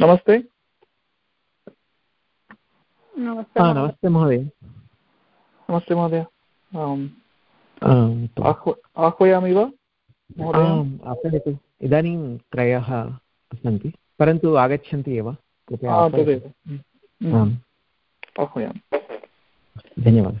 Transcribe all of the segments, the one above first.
नमस्ते। नमस्ते महोदय। नमस्ते महोदय। आह्वयामि वा आह्वयतु इदानीं त्रयः सन्ति परन्तु आगच्छन्ति एव। कृपया। आह्वयामि। धन्यवादः।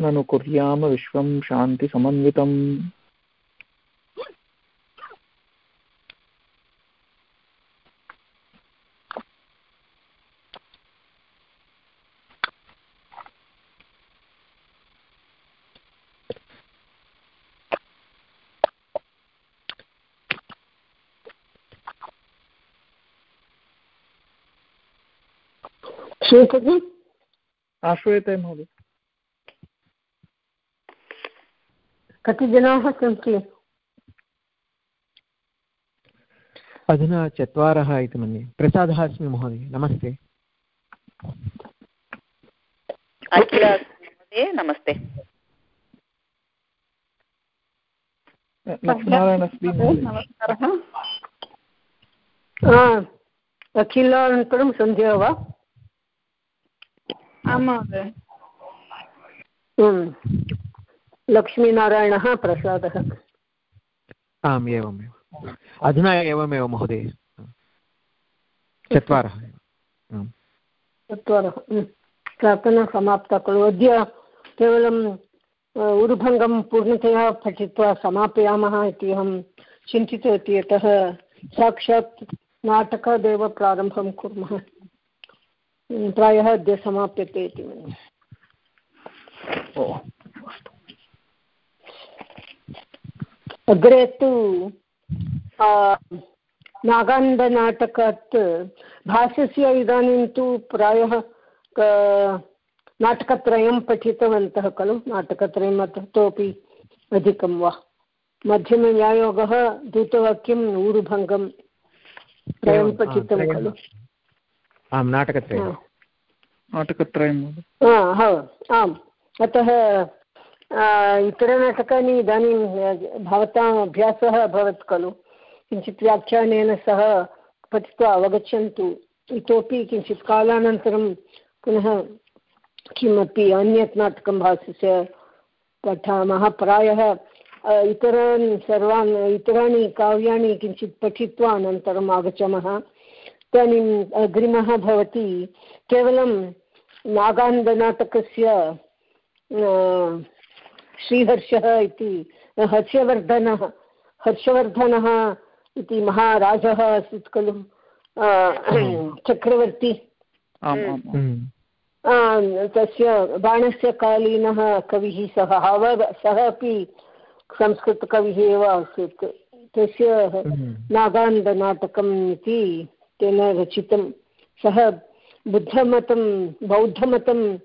ननु कुर्याम विश्वं शान्तिसमन्वितम् श्रूयते महोदय। कति जनाः सन्ति? अधुना चत्वारः इति मन्ये। प्रसादः अस्मि महोदय नमस्ते। नमस्ते। अखिलानन्तरं सन्ध्या वा? आं महोदय। लक्ष्मीनारायणः प्रसादः। आम् एवमेव अधुना एवमेव महोदय। चत्वारः। चत्वारः। प्रार्थना समाप्ता खलु। अद्य केवलम् उरुभङ्गं पूर्णतया पठित्वा समापयामः इति अहं चिन्तितवती। यतः साक्षात् नाटकादेव प्रारम्भं कुर्मः। प्रायः अद्य समाप्यते इति मन्ये। अग्रे तु नागान्धनाटकात् भाष्यस्य इदानीं तु प्रायः नाटकत्रयं पठितवन्तः खलु? नाटकत्रयम् इतोपि अधिकं वा? मध्यमन्यायोगः दूतवाक्यम् ऊरुभङ्गं त्रयं पठितं खलु। आं नाटकत्रयं नाटकत्रयम् आम्। अतः इतरनाटकानि इदानीं भवताम् अभ्यासः अभवत् खलु किञ्चित् व्याख्यानेन सह पठित्वा अवगच्छन्तु इतोपि किञ्चित् कालानन्तरं पुनः किमपि अन्यत् नाटकं भाष्यस्य पठामः प्रायः इतरान् सर्वान् इतराणि काव्यानि किञ्चित् पठित्वा अनन्तरम् आगच्छामः इदानीम् अग्रिमः भवति केवलं नागान्धनाटकस्य श्रीहर्षः इति हर्षवर्धनः हर्षवर्धनः इति महाराजः आसीत् खलु चक्रवर्ती। तस्य बाणस्य कालीनः कविः सः सः अपि संस्कृतकविः एव आसीत्। तस्य नागान्धनाटकम् इति तेन रचितं। सः बुद्धमतं बौद्धमतम्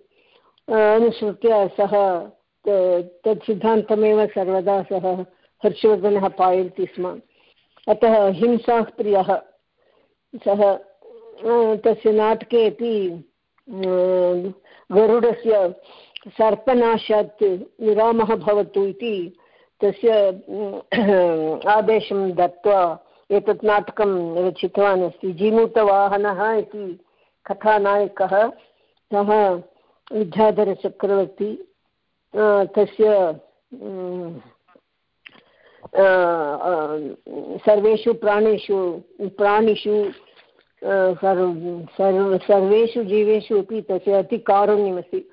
अनुसृत्य सः तत् सिद्धान्तमेव सर्वदा सः हर्षवर्धनः पाययति स्म। अतः हिंसाः प्रियः। सः तस्य नाटके अपि गरुडस्य सर्पनाशात् विरामः भवतु इति तस्य आदेशं दत्त्वा एतत् नाटकं रचितवान् अस्ति। जीमूतवाहनः इति कथानायकः। सः विद्याधरचक्रवर्ती तस्य सर्वेषु प्राणिषु प्राणिषु सर्वेषु जीवेषु अपि तस्य अतिकारुण्यमस्ति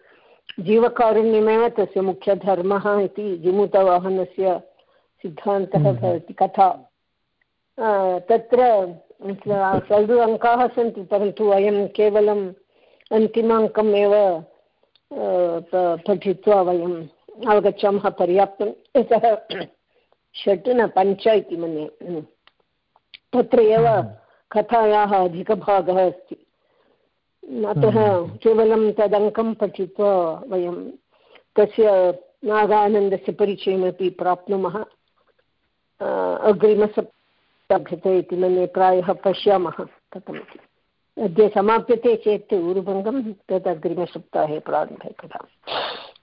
जीवकारुण्यमेव तस्य मुख्यधर्मः इति जिमुतवाहनस्य सिद्धान्तः हम्म। भवति कथा तत्र सर्व अङ्काः सन्ति परन्तु वयं केवलम् अन्तिमाङ्कम् एव पठित्वा वयम् अवगच्छामः पर्याप्तं। यतः षट् न पञ्च इति मन्ये। तत्र एव कथायाः अधिकभागः अस्ति। अतः केवलं तदङ्कं पठित्वा वयं तस्य नागानन्दस्य परिचयमपि प्राप्नुमः। अग्रिमसप्ताभ्यते इति मन्ये प्रायः पश्यामः। कथमिति। अद्य समाप्यते चेत् ऊरुभङ्गं तद् अग्रिमसप्ताहे प्रारम्भे कदा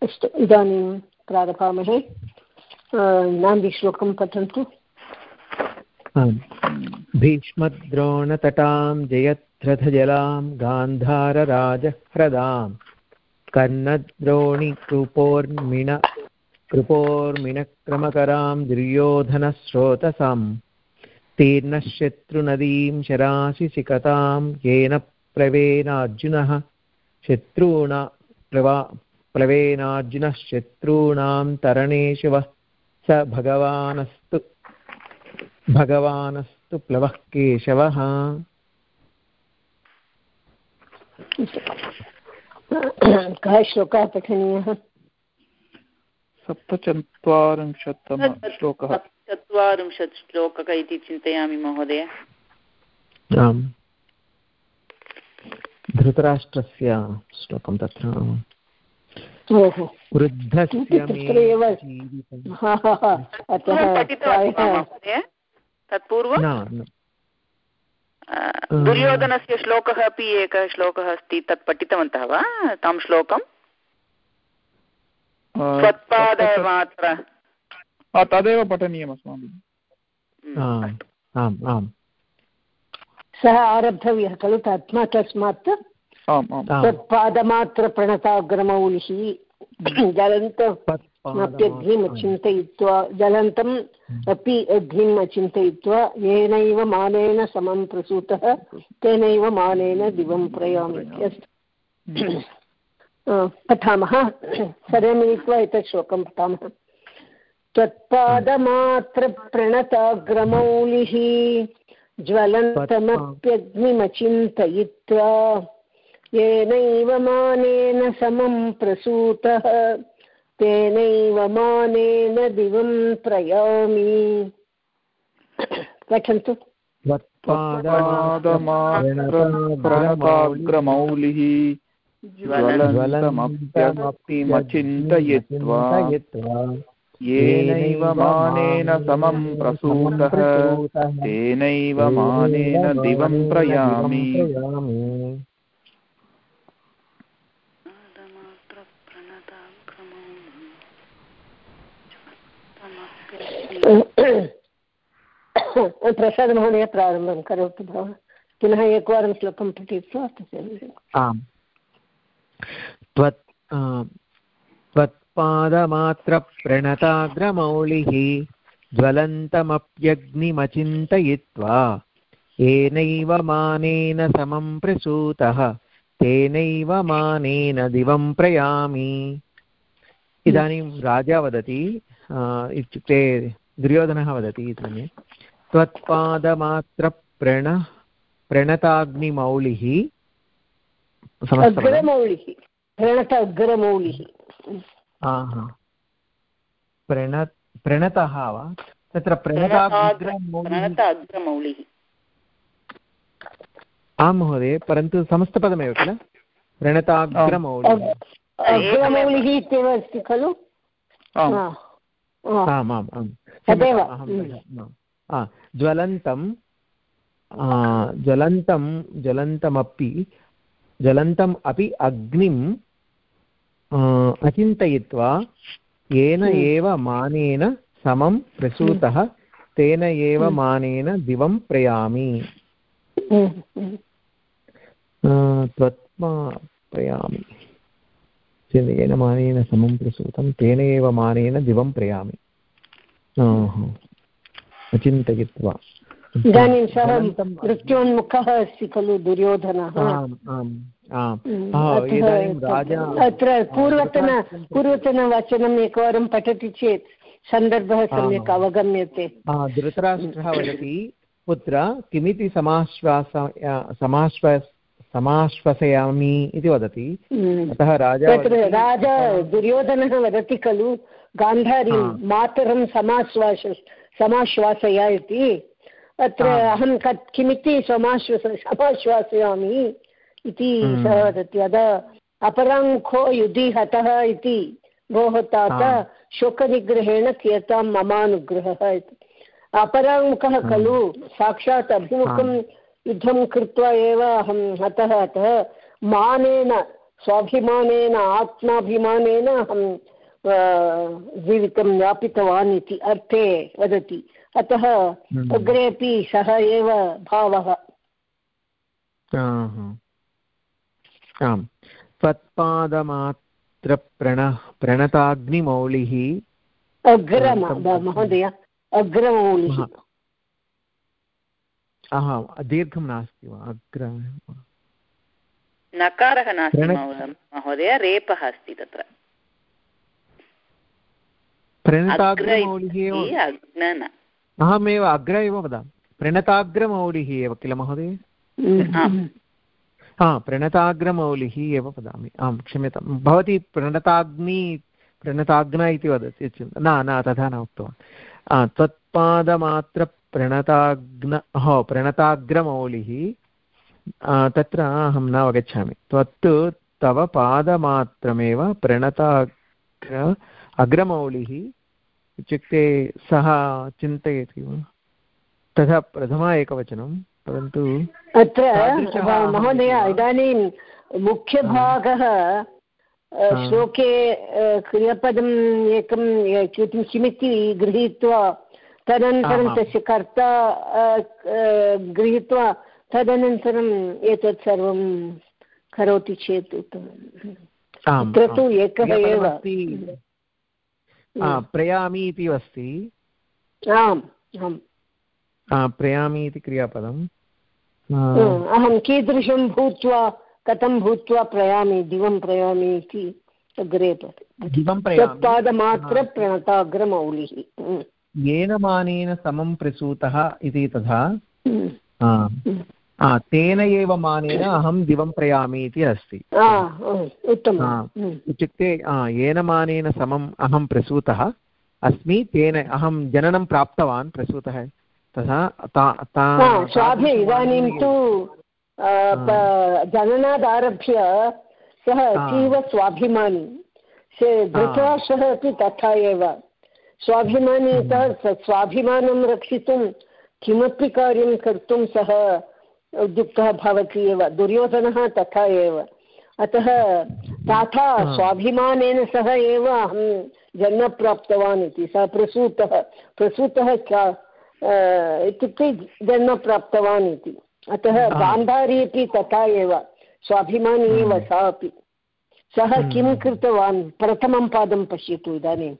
अस्तु, इदानीं प्रारभामहे नान्दीश्लोकं पठन्तु। भीष्मद्रोणतटां, जयत्रथजलां गान्धारराजह्रदां कर्णद्रोणिकृपोर्मिण, कृपोर्मिणक्रमकरां, दुर्योधनस्रोतसाम्। तीर्णशत्रुनदीं शराशिशिकतां येन प्लवेनार्जुनः शत्रूणा प्लवा प्लवेनार्जुनः शत्रूणां तरणे शिवः स भगवानस्तु भगवानस्तु प्लवः केशवः। कः श्लोकः पठनीयः? सप्तचत्वारिंशत्तमः श्लोकः। चत्वारिंशत् श्लोकः इति चिन्तयामि महोदय। आम्। धृतराष्ट्रस्य श्लोकं तत्र। वृद्धस्य तत्पूर्वं? दुर्योधनस्य श्लोकः अपि एकः श्लोकः अस्ति तत् पठितवन्तः वा तं श्लोकं? त्वत्पादमात्र तदेव पठनीयम् अस्माभिः आम् आम् सः आरब्धव्यः खलु तस्मा तस्मात् तत्पादमात्रप्रणताग्रमौलिः जलन्तमप्यग्निम् अचिन्तयित्वा जलन्तम् अपि अग्निम् अचिन्तयित्वा येनैव मानेन समं प्रसूतः तेनैव मानेन दिवं प्रयामि पठामः सर्वे मिलित्वा एतत् श्लोकं पठामः त्वत्पादमात्रप्रणताग्रमौलिः ज्वलन्तमप्यग्निमचिन्तयित्वा येनैव मानेन समं प्रसूतः तेनैव मानेन दिवं प्रयामि। पठन्तु। प्रणताग्रमौलिः ज्वलन्तमप्यमचिन्तयित्वा येनैव मानेन समं प्रसूतः तेनैव मानेन दिवं प्रयामि। प्रसादमहोदय प्रारम्भं करोतु भवान्। पुनः एकवारं श्लोकं पठित्वा आम्। त्वत् त्वत्पादमात्रप्रणताग्रमौलिः ज्वलन्तमप्यग्निमचिन्तयित्वा येनैव मानेन समं प्रसूतः, तेनैव मानेन दिवं प्रयामि। इदानीं राजा वदति इत्युक्ते दुर्योधनः वदति इति त्वत्पादमात्रप्रण, प्रणताग्निमौलिः अग्रमौलिः प्रणत अग्रमौलिः प्रण प्रणतः वा तत्र प्रणताग्रमौलिः आं महोदय परन्तु समस्तपदमेव किल? प्रणताग्रमौलिः इत्येव अस्ति खलु? आम्। आम् आम् तदेव। ज्वलन्तं ज्वलन्तं ज्वलन्तमपि ज्वलन्तम् अपि अग्निम् अचिन्तयित्वा येन एव मानेन समं प्रसूतः तेन एव मानेन दिवं प्रयामि। त्वत्मा प्रयामि। येन मानेन समं प्रसूतं तेन एव मानेन दिवं प्रयामि। चिन्तयित्वा इदानीं सः मृत्योन्मुखः अस्ति खलु दुर्योधनः। अत्र पूर्वतन पूर्वतनवचनम् एकवारं पठति चेत् सन्दर्भः सम्यक् अवगम्यते। धृतराष्ट्रः वदति पुत्र किमिति समाश्वास समाश्व समाश्वसयामि इति वदति। अतः राजा राजा दुर्योधनः वदति खलु गान्धारी मातरं समाश्वास समाश्वासय इति अत्र अहं कत् किमिति समाश्वस समाश्वासयामि इति हम्म। सः वदति अद अपराङ्खो युधि हतः इति भोः तात शोकनिग्रहेण क्रियतां ममानुग्रहः इति। अपराङ्मुखः खलु साक्षात् अभिमुखं युद्धं कृत्वा एव अहं हतः अतः मानेन स्वाभिमानेन आत्माभिमानेन अहं जीवितं यापितवान् इति अर्थे वदति। अतः हम्म। अग्रेपि सः एव भावः। आम्। त्वत्पादमात्रप्रण प्रणताग्निमौलिः। अग्रम महोदय अग्रमौलिः। दीर्घं नास्ति वा? अग्र नकारः नास्ति महोदय रेपः अस्ति तत्र। अग्न अहमेव अग्र एव वदामि। प्रणताग्रमौलिः एव किल महोदय? हा प्रणताग्रमौलिः एव वदामि। आं क्षम्यतां भवती प्रणताग्नि प्रणताग्न इति वदति न न तथा न उक्तवान्। त्वत्पादमात्रप्रणताग्न हो प्रणताग्रमौलिः तत्र अहं न अवगच्छामि। त्वत् तव पादमात्रमेव प्रणताग्र अग्रमौलिः इत्युक्ते सः चिन्तयति वा? तथा प्रथमा एकवचनं परन्तु अत्र महोदय? इदानीं मुख्यभागः श्लोके क्रियपदम् एकं किं- किमिति गृहीत्वा तदनन्तरं तस्य कर्ता गृहीत्वा तदनन्तरम् एतत् सर्वं करोति चेत् उत्तमम्। आम्, अत्र तु एकः एव। प्रयामि इति अस्ति। आम् आम्। आ, प्रयामि इति क्रियापदम् आ, अहं कीदृशं भूत्वा कथं भूत्वा प्रयामि दिवं प्रयामि इति अग्रे पठति दिवं प्रयामि? तत्पादमात्रप्रणताग्रमौलिः हम्म, येन मानेन समं प्रसूतः इति तथा? हम्म, आ, हम्म। आ, तेन एव मानेन अहं दिवं प्रयामि इति अस्ति। हम्म, इत्युक्ते येन मानेन समम् अहं प्रसूतः अस्मि तेन अहं जननं प्राप्तवान् प्रसूतः। तथा तादृशमानेन इदानीं तु जननादारभ्य सः अतीव स्वाभिमानी। से धृतराष्ट्रः अपि तथा एव। स्वाभिमानी इतः स्वाभिमानं रक्षितुं किमपि कार्यं कर्तुं सः उद्युक्तः भवति एव दुर्योधनः तथा एव। अतः तथा स्वाभिमानेन सह एव अहं जन्म प्राप्तवान् इति सः प्रसूतः प्रसूतः इत्युक्ते जन्म प्राप्तवान् इति। अतः गान्धारी अपि तथा एव स्वाभिमानी एव सा अपि। सः किं कृतवान्? प्रथमं पादं पश्यतु इदानीं।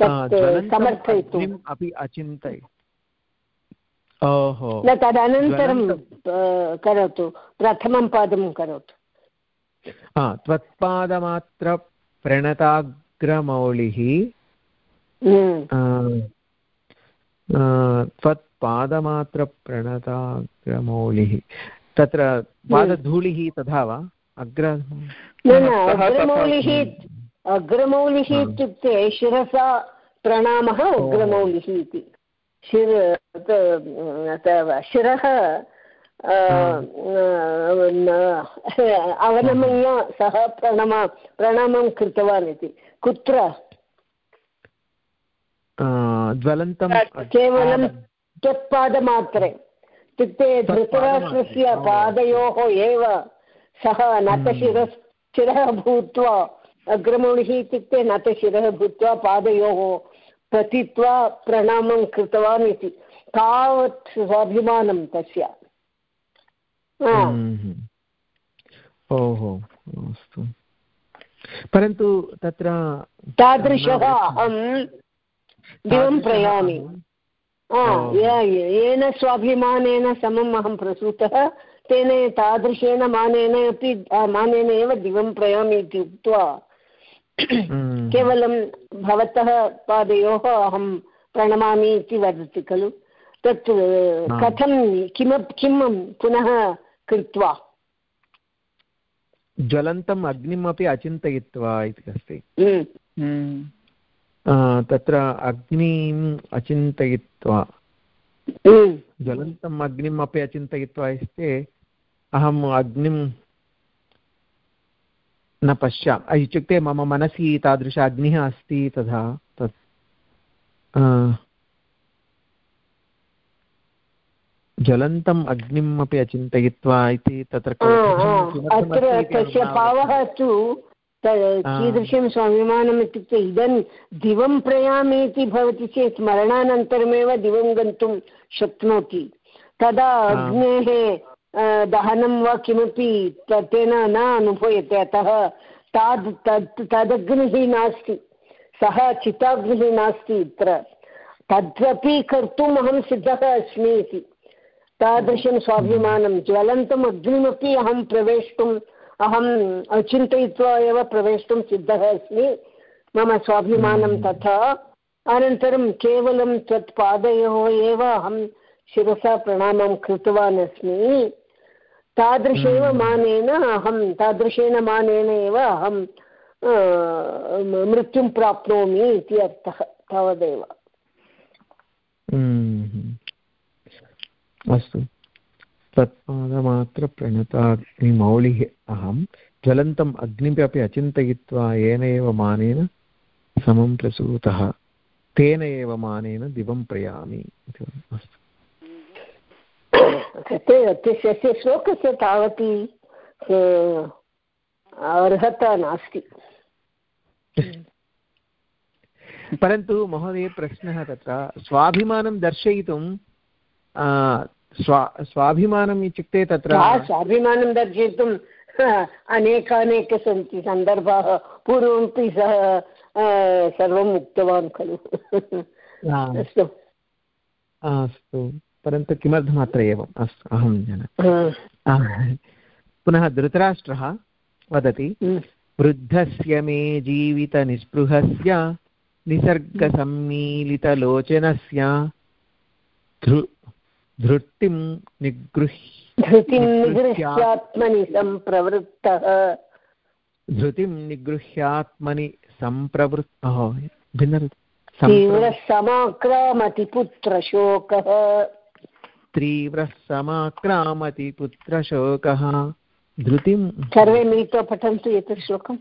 तत् समर्थयितुम् अपि अचिन्तय न तदनन्तरं। करोतु प्रथमं पादं करोतु। हा त्वत्पादमात्र प्रणताग्रमौलिः हम्म, त्वत्पादमात्रप्रणताग्रमौलिः तत्र पादधूलिः तथा वा? अग्र न न अग्रमौलिः अग्रमौलिः इत्युक्ते शिरसा प्रणामः उग्रमौलिः इति। शिर शिरः अ, अवनमय्य सः प्रणम प्रणामं कृतवान् इति। कुत्र? ज्वलन्तं केवलं त्वत्पादमात्रे। इत्युक्ते धृतराष्ट्रस्य पादयोः एव सः नतशिरः शिरः भूत्वा अग्रमौलिः इत्युक्ते नतशिरः भूत्वा पादयोः पतित्वा प्रणामं कृतवान् इति। तावत् स्वाभिमानं तस्य। ओहो अस्तु। परन्तु तत्र तादृशः अहं दिवं प्रयामि। येन स्वाभिमानेन समम् अहं प्रसूतः तेन तादृशेन मानेन अपि मानेन एव दिवं प्रयामि इति उक्त्वा। केवलं भवतः पादयोः अहं प्रणमामि इति वदति खलु? तत् कथं किमप् किं पुनः कृत्वा? ज्वलन्तम् अग्निम् अपि अचिन्तयित्वा इति अस्ति। हम्म, हम्म। तत्र अग्निम् अचिन्तयित्वा। हम्म। ज्वलन्तम् अग्निम् अपि अचिन्तयित्वा अस्ति अहम् अग्निं न पश्यामि। इत्युक्ते मम मनसि तादृश अग्निः अस्ति तथा तत्। ज्वलन्तम् अग्निम् अपि अचिन्तयित्वा इति तत्र अत्र तस्य भावः तु कीदृशं स्वाभिमानम् इत्युक्ते इदं दिवं प्रयामि इति भवति चेत् मरणानन्तरमेव दिवं गन्तुं शक्नोति। तदा अग्नेः दहनं वा किमपि तेन न अनुभूयते। अतः ताद् तत् तदग्निः नास्ति। सः चिताग्निः नास्ति इत्र। तदपि कर्तुम् अहं सिद्धः अस्मि इति। तादृशं स्वाभिमानं ज्वलन्तम् अग्निमपि अहं प्रवेष्टुम् अहम् अचिन्तयित्वा एव प्रवेष्टुं सिद्धः अस्मि। मम स्वाभिमानं हम्म। तथा। अनन्तरं केवलं त्वत् पादयोः एव अहं शिरसा प्रणामं कृतवान् अस्मि। तादृशेव हम्म। मानेन अहं तादृशेन मानेन एव अहं मृत्युं प्राप्नोमि इति अर्थः तावदेव हम्म। अस्तु तत्पादमात्रप्रणताग्निमौलिः अहं ज्वलन्तम् अग्निम् अपि अचिन्तयित्वा येन एव मानेन समं प्रसूतः तेन एव मानेन दिवं प्रयामि अस्तु तस्य श्लोकस्य तावती अर्हता नास्ति। परन्तु महोदय प्रश्नः तत्र स्वाभिमानं दर्शयितुं स्वा स्वाभिमानम् इत्युक्ते तत्र स्वाभिमानं दर्शयितुम् अनेकानेक सन्ति सन्दर्भाः पूर्वमपि सः सर्वम् उक्तवान् खलु। अस्तु। अस्तु। परन्तु किमर्थम् अत्र एवम्? अस्तु अहं जानामि पुनः धृतराष्ट्रः वदति वृद्धस्य मे जीवितनिस्पृहस्य निसर्गसम्मीलितलोचनस्य निगृह्य धृतिं निगृह्यात्मनि सम्प्रवृत्तः धृतिं निगृह्यात्मनि सम्प्रवृत्तः। भिन्न तीव्रः पुत्रशोकः तीव्रः समाक्रामति पुत्रशोकः धृतिं सर्वे मिलित्वा पठन्तु एतत् श्लोकम्।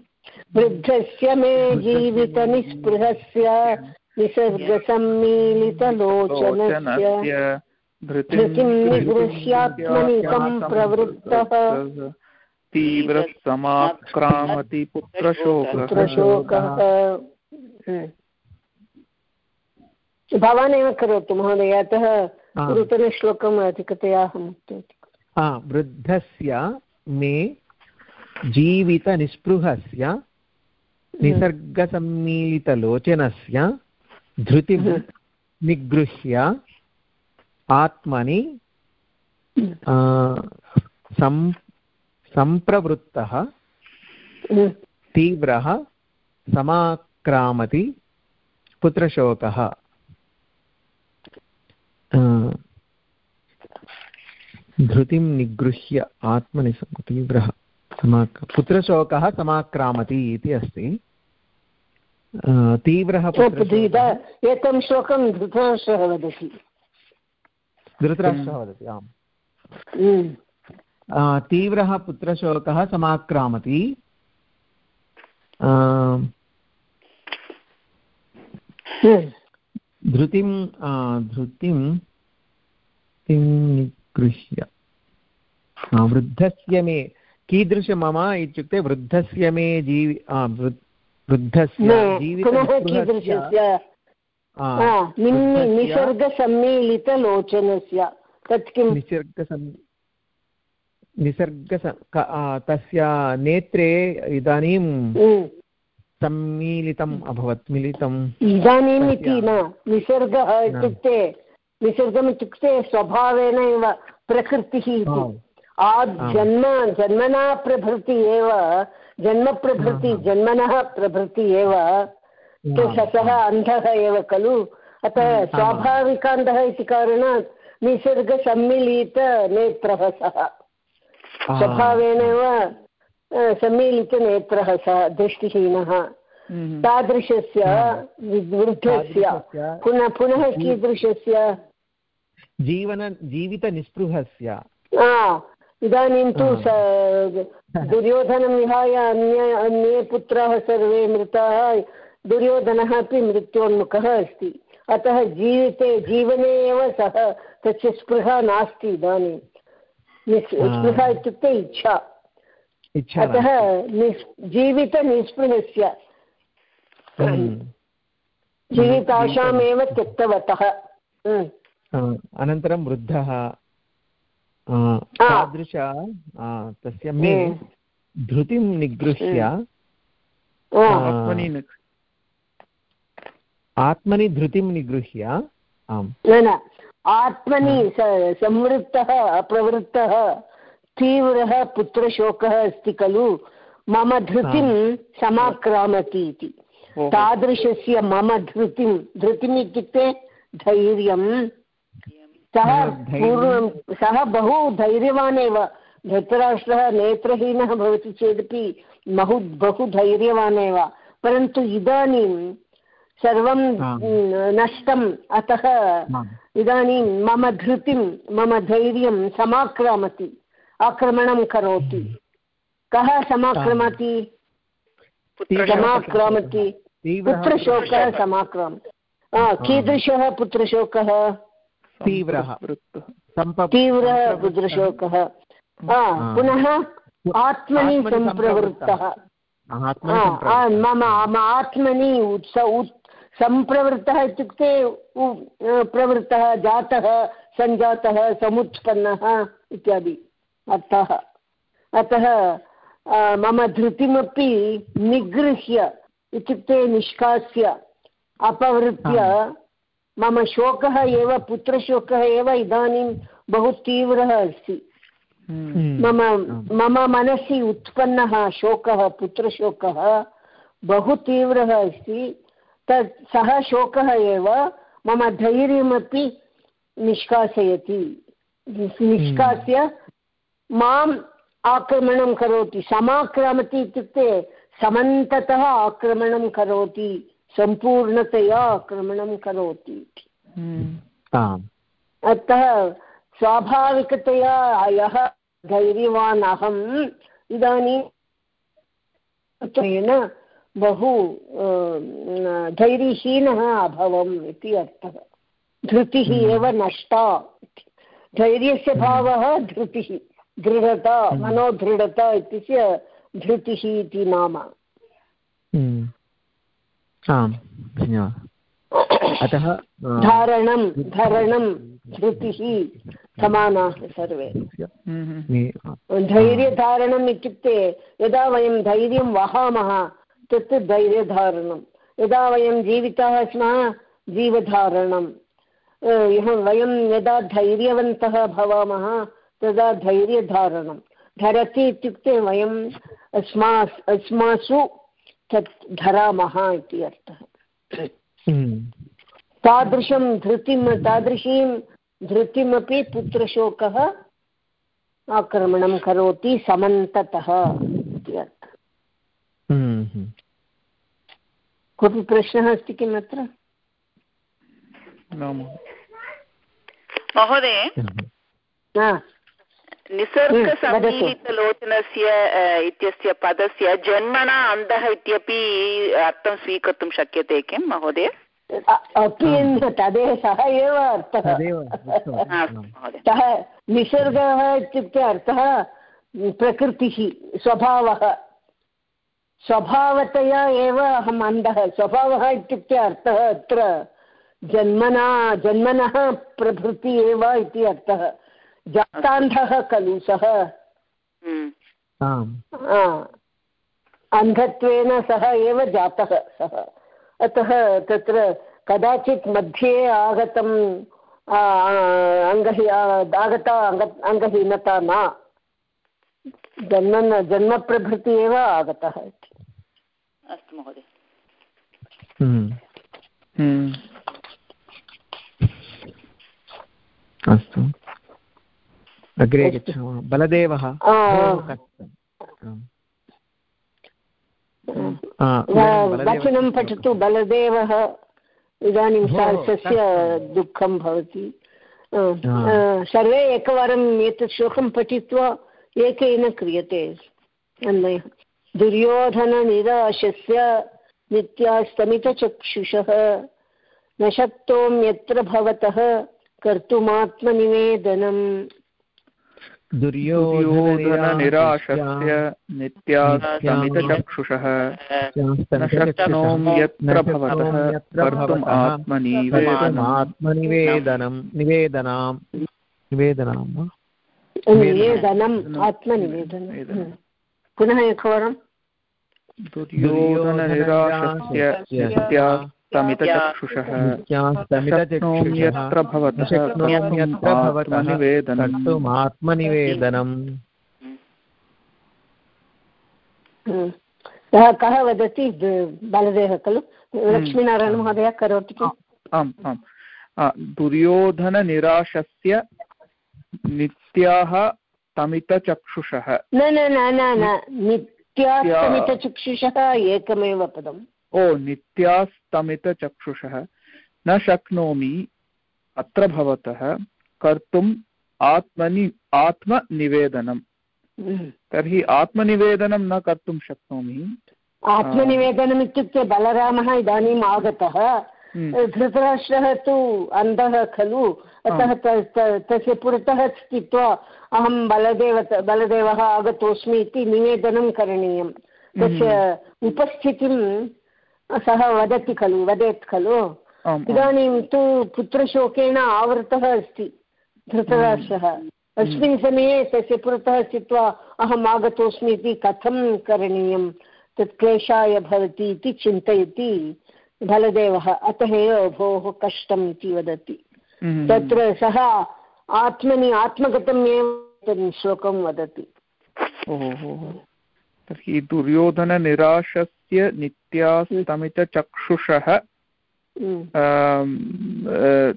वृद्धस्य मे जीवितनिस्पृहस्य निसर्गसम्मीलितलोचनस्य। धृतिं निगृह्यात्मनि सम्प्रवृत्तः तीव्रसमाक्रामति पुत्रशोकः। भवान् एव करोतु महोदय अतः नूतनश्लोकम् अधिकतया अहम् उक्तवती। वृद्धस्य मे जीवितनिस्पृहस्य निसर्गसम्मीलितलोचनस्य धृतिं निगृह्य आत्मनि सम्प्रवृत्तः तीव्रः समाक्रामति पुत्रशोकः। धृतिं निगृह्य आत्मनि तीव्रः समाक् पुत्रशोकः समाक्रामति इति अस्ति. तीव्रः एकं श्लोकं धृतराष्ट्रः वदति. धृतराष्ट्रः वदति आम्। हम्म। तीव्रः पुत्रशोकः समाक्रामति। हम्म। धृतिं धृतिं निगृह्य वृद्धस्य मे। कीदृश मम इत्युक्ते वृद्धस्य मे जीवि वृद्धस्य जीवितस्य निसर्गसम्मीलितलोचनस्य। तत् किं निसर्गसम् निसर्ग तस्य नेत्रे इदानीं सम्मीलितम् अभवत्। मिलितम्। इदानीम् इति न। निसर्गः इत्युक्ते निसर्गम् इत्युक्ते स्वभावेन एव प्रकृतिः इति। आद् जन्म जन्मना प्रभृति एव जन्मप्रभृति जन्मनः प्रभृति एव। सः अन्धः एव खलु। अतः स्वाभाविकान्धः इति कारणात् निसर्गसम्मिलितनेत्रः सः। स्वभावेनैव सम्मिलितनेत्रः सः दृष्टिहीनः। तादृशस्य वृद्धस्य। तादृशस्य। पुनः पुनः कीदृशस्य? जीवन जीवितनिस्पृहस्य। इदानीं तु स दुर्योधनं विहाय अन्य अन्ये पुत्राः सर्वे मृताः। दुर्योधनः अपि मृत्योन्मुखः अस्ति। अतः जीविते जीवने एव सः। तस्य स्पृहा नास्ति इदानीं। स्पृहा इत्युक्ते इच्छा। अतः निस् जीवितनिस्पृहस्य। जीविताशामेव त्यक्तवतः हम्म। अनन्तरं वृद्धः तादृश तस्य मे हम्म। धृतिं निगृह्य आत्मनि आत्मनि धृतिं निगृह्य आम् न न आत्मनि संवृत्तः अप्रवृत्तः तीव्रः पुत्रशोकः अस्ति खलु मम धृतिं समाक्रामति इति तादृशस्य मम धृतिं धृतिम् इत्युक्ते धैर्यं। सः पूर्वं सः बहु धैर्यवान् एव। धृतराष्ट्रः नेत्रहीनः भवति चेदपि बहु बहु धैर्यवान् एव। परन्तु इदानीं सर्वं नष्टम्। अतः इदानीं मम धृतिं मम धैर्यं समाक्रामति। आक्रमणं करोति। कः समाक्रमति? समाक्रामति। पुत्रशोकः समाक्राम। कीदृशः पुत्रशोकः? तीव्रः। तीव्रः पुत्रशोकः पुनः आत्मनि सम्प्रवृत्तः। मम मम आत्मनि उत्स सम्प्रवृत्तः इत्युक्ते प्रवृत्तः जातः सञ्जातः समुत्पन्नः इत्यादि अर्थः। अतः मम धृतिमपि निगृह्य इत्युक्ते निष्कास्य अपवृत्य मम शोकः एव पुत्रशोकः एव इदानीं बहु तीव्रः अस्ति। हम्म। मम मम मनसि उत्पन्नः शोकः पुत्रशोकः बहु तीव्रः अस्ति। तत् सः शोकः एव मम धैर्यमपि निष्कासयति। निष्कास्य माम् आक्रमणं करोति। समाक्रामति इत्युक्ते समन्ततः आक्रमणं करोति सम्पूर्णतया आक्रमणं करोति हम्म। अतः स्वाभाविकतया यः धैर्यवान् अहम् इदानीं बहु धैर्यहीनः अभवम् इति अर्थः धृतिः हम्म। एव नष्टा धैर्यस्य भावः धृतिः दृढता हम्म। मनोदृढता इत्यस्य धृतिः इति नाम। आम् धन्यवादः। अतः धारणं धरणं धृतिः समानाः सर्वे। धैर्यधारणम् इत्युक्ते यदा वयं धैर्यं वहामः तत् धैर्यधारणं। यदा वयं जीविताः स्मः जीवधारणं वयं यदा धैर्यवन्तः भवामः तदा धैर्यधारणं धरति इत्युक्ते वयम् अस्मा अस्मासु तत् धरामः इति अर्थः। हम्म। तादृशं धृतिं तादृशीं धृतिमपि पुत्रशोकः आक्रमणं करोति समन्ततः इति अर्थः। हम्म। कोऽपि प्रश्नः अस्ति किम् अत्र महोदय। निसर्गसमीहितलोचनस्य इत्यस्य पदस्य जन्मना अन्धः इत्यपि अर्थं स्वीकर्तुं शक्यते किं महोदय? तदेव सः एव अर्थः। सः निसर्गः इत्युक्ते अर्थः प्रकृतिः स्वभावः। स्वभावतया एव अहम् अन्धः। स्वभावः इत्युक्ते अर्थः अत्र जन्मना जन्मनः प्रभृति एव इति अर्थः। जातान्धः खलु सः। अन्धत्वेन सः एव जातः सः। अतः तत्र कदाचित् मध्ये आगतम् अङ्गहि आगता अङ्ग अङ्गहीनता न। जन्म जन्मप्रभृति एव आगतः इति। अस्तु महोदय। अस्तु। अग्रे गच्छामः। बलदेवः वचनं पठतु बलदेवः। इदानीं तस्य दुःखं भवति। सर्वे एकवारम् एतत् श्लोकं पठित्वा एकेन क्रियते। अन्वयः। दुर्योधननिराशस्य नित्यास्तमितचक्षुषः। न शक्तोम्यत्र भवतः कर्तुमात्मनिवेदनम्। दुर्योधननिराशस्य नित्यास्तमितचक्षुषः न शक्नोम्यत्र भवतः कर्तुम् आत्मनिवेदनं निवेदनां निवेदनां निवेदनम् आत्मनिवेदनं पुनः एकवारं दुर्योधननिराशस्य आत्मनिवेदनम् सः कः वदति? बालदेवः खलु? लक्ष्मीनारायणमहोदय करोति आम् आम्। दुर्योधननिराशस्य नित्याः तमितचक्षुषः। न न न न न। नित्यास्तमितचक्षुषः एकमेव पदम्। ओ नित्यास्तमितचक्षुषः न शक्नोमि अत्र भवतः कर्तुम् आत्मनि आत्मनिवेदनम्। तर्हि आत्मनिवेदनं न कर्तुं शक्नोमि। आत्मनिवेदनम् इत्युक्ते बलरामः इदानीम् आगतः। धृतराष्ट्रः तु अन्धः खलु। अतः तस्य पुरतः स्थित्वा अहं बलदेव बलदेवः आगतोऽस्मि इति निवेदनं करणीयं तस्य उपस्थितिं सः वदति खलु वदेत् खलु। इदानीं तु पुत्रशोकेन आवृतः अस्ति धृतराष्ट्रः अस्मिन् समये तस्य पुरतः स्थित्वा अहम् आगतोऽस्मि इति कथं करणीयं? तत् क्लेशाय भवति इति चिन्तयति बलदेवः। अतः एव भोः कष्टम् इति वदति। तत्र सः आत्मनि आत्मगतम् एव श्लोकं वदति। तर्हि दुर्योधननिराशस्य नित्यास्तमितचक्षुषः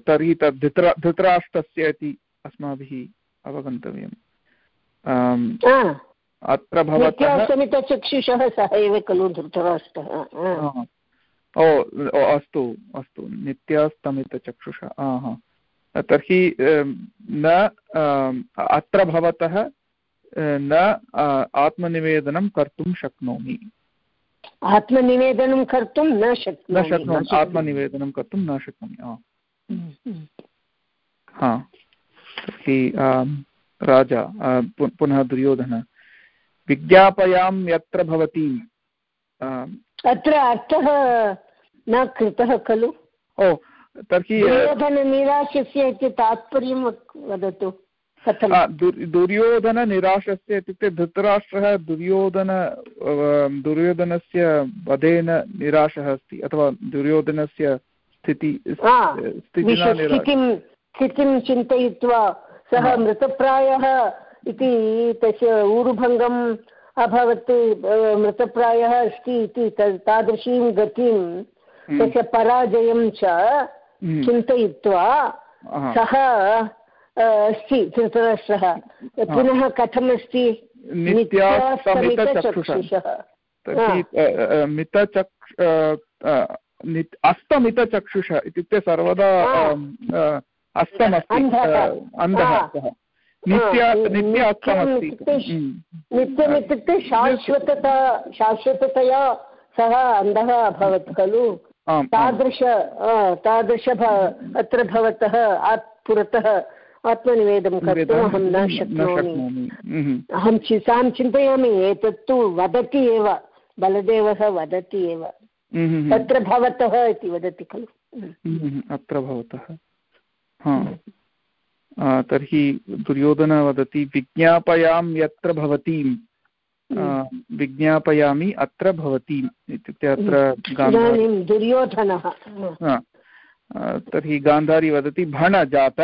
तर्हि तद् धृतरा धृतराष्ट्रस्य इति अस्माभिः अवगन्तव्यम्. अत्र भवतः सः एव खलु धृतराष्ट्रः ओ अस्तु अस्तु नित्यास्तमितचक्षुषः हा तर्हि न अत्र भवतः न आत्मनिवेदनं कर्तुं शक्नोमि। आत्मनिवेदनं कर्तुं न शक्नोमि न शक्नोमि। आत्मनिवेदनं कर्तुं न शक्नोमि हा। तर्हि राजा पुनः दुर्योधन। विज्ञापयां यत्र भवति। अत्र अर्थः न कृतः खलु। ओ तर्हि दुर्योधननिराशस्य इति तात्पर्यं वदतु। दुर्योधननिराशस्य इत्युक्ते धृतराष्ट्रः दुर्योधन दुर्योधनस्य वधेन निराशः अस्ति अथवा दुर्योधनस्य स्थिति स्थितिं चिन्तयित्वा सः मृतप्रायः इति तस्य ऊरुभङ्गम् अभवत् मृतप्रायः अस्ति इति तादृशीं गतिं तस्य पराजयं च चिन्तयित्वा सः अस्ति धृतराष्ट्रः। पुनः कथमस्ति? मितचक्ष अस्तमितचक्षुष इत्युक्ते सर्वदा अस्तमस्ति अन्धः। नित्य नित्य नित्यम् इत्युक्ते शाश्वतता शाश्वततया सः अन्धः अभवत् खलु? तादृश तादृश अत्र भवतः पुरतः आत्मनिवेदं कर्तुम् अहं न शक्नोमि। अहं सां चिन्तयामि एतत्तु वदति एव बलदेवः वदति एव। तत्र भवतः इति वदति खलु। अत्र भवतः। तर्हि दुर्योधन वदति विज्ञापयां यत्र भवतीं विज्ञापयामि अत्र भवतीम् इत्युक्ते अत्र दुर्योधनः। तर्हि गान्धारी वदति भण जात।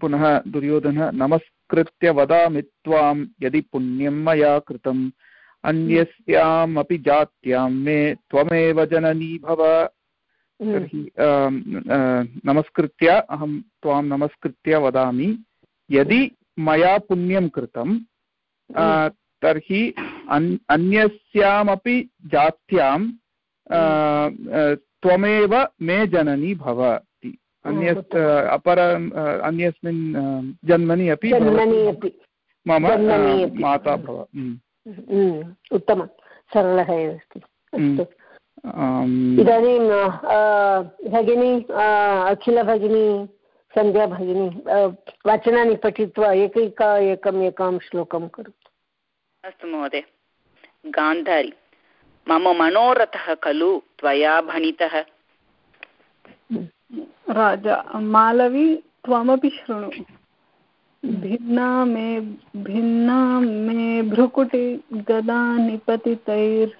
पुनः दुर्योधनः नमस्कृत्य वदामि त्वां यदि पुण्यं मया कृतम्। अन्यस्यामपि जात्यां मे त्वमेव जननी भव। तर्हि नमस्कृत्य अहं त्वां नमस्कृत्य वदामि। यदि मया पुण्यं कृतं तर्हि अन् अन्यस्यामपि जात्यां त्वमेव मे जननी भव। इति अन्यस् अपर अन्यस्मिन् जन्मनि अपि मम माता भव उत्तमं। सरलः एव अस्ति। अस्तु। इदानीं भगिनी अखिलभगिनी सन्ध्या भगिनी वचनानि पठित्वा एकैका एकम् एकां श्लोकं करोतु। अस्तु महोदय। गान्धारी। मम मनोरथः खलु त्वया भणितः। राजा, मालवी त्वमपि शृणु। भिन्ना मे भिन्ना मे भ्रुकुटि गदा निपतितैर्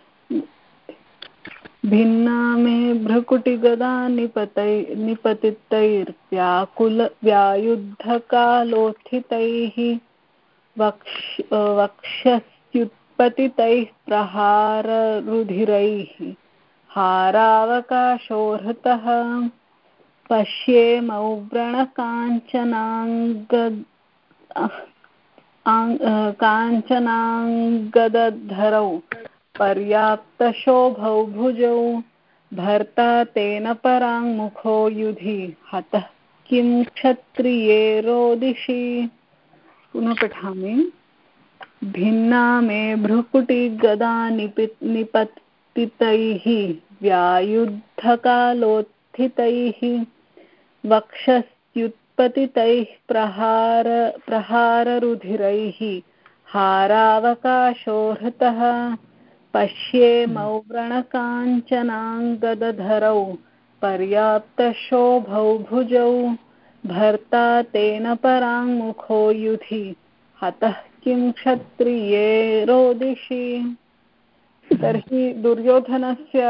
भिन्ना मे भ्रुकुटिगदा निपतै निपतितैर्व्याकुल व्यायुद्धकालोत्थितैः वक्ष वक्षस्युत्पतितैः प्रहाररुधिरैः। हारावकाशोहृतः पश्येमौ व्रणकाञ्चनाङ्ग काञ्चनाङ्गदधरौ, पर्याप्तशोभौ भुजौ, भर्ता तेन पराङ्मुखो युधि, हतः किं क्षत्रिये रोदिषि। पुनः पठामि। भिन्ना मे भ्रुकुटिगदा निपि निपतितैः व्यायुद्धकालोत्थितैः वक्षस्युत्पतितैः प्रहार, प्रहाररुधिरैः हारावकाशोहृतः। पश्येमौ व्रणकाञ्चनाङ्गदधरौ पर्याप्तशोभौ भुजौ भर्ता तेन पराङ्मुखो युधि। हतः किं क्षत्रिये रोदिषि? तर्हि दुर्योधनस्य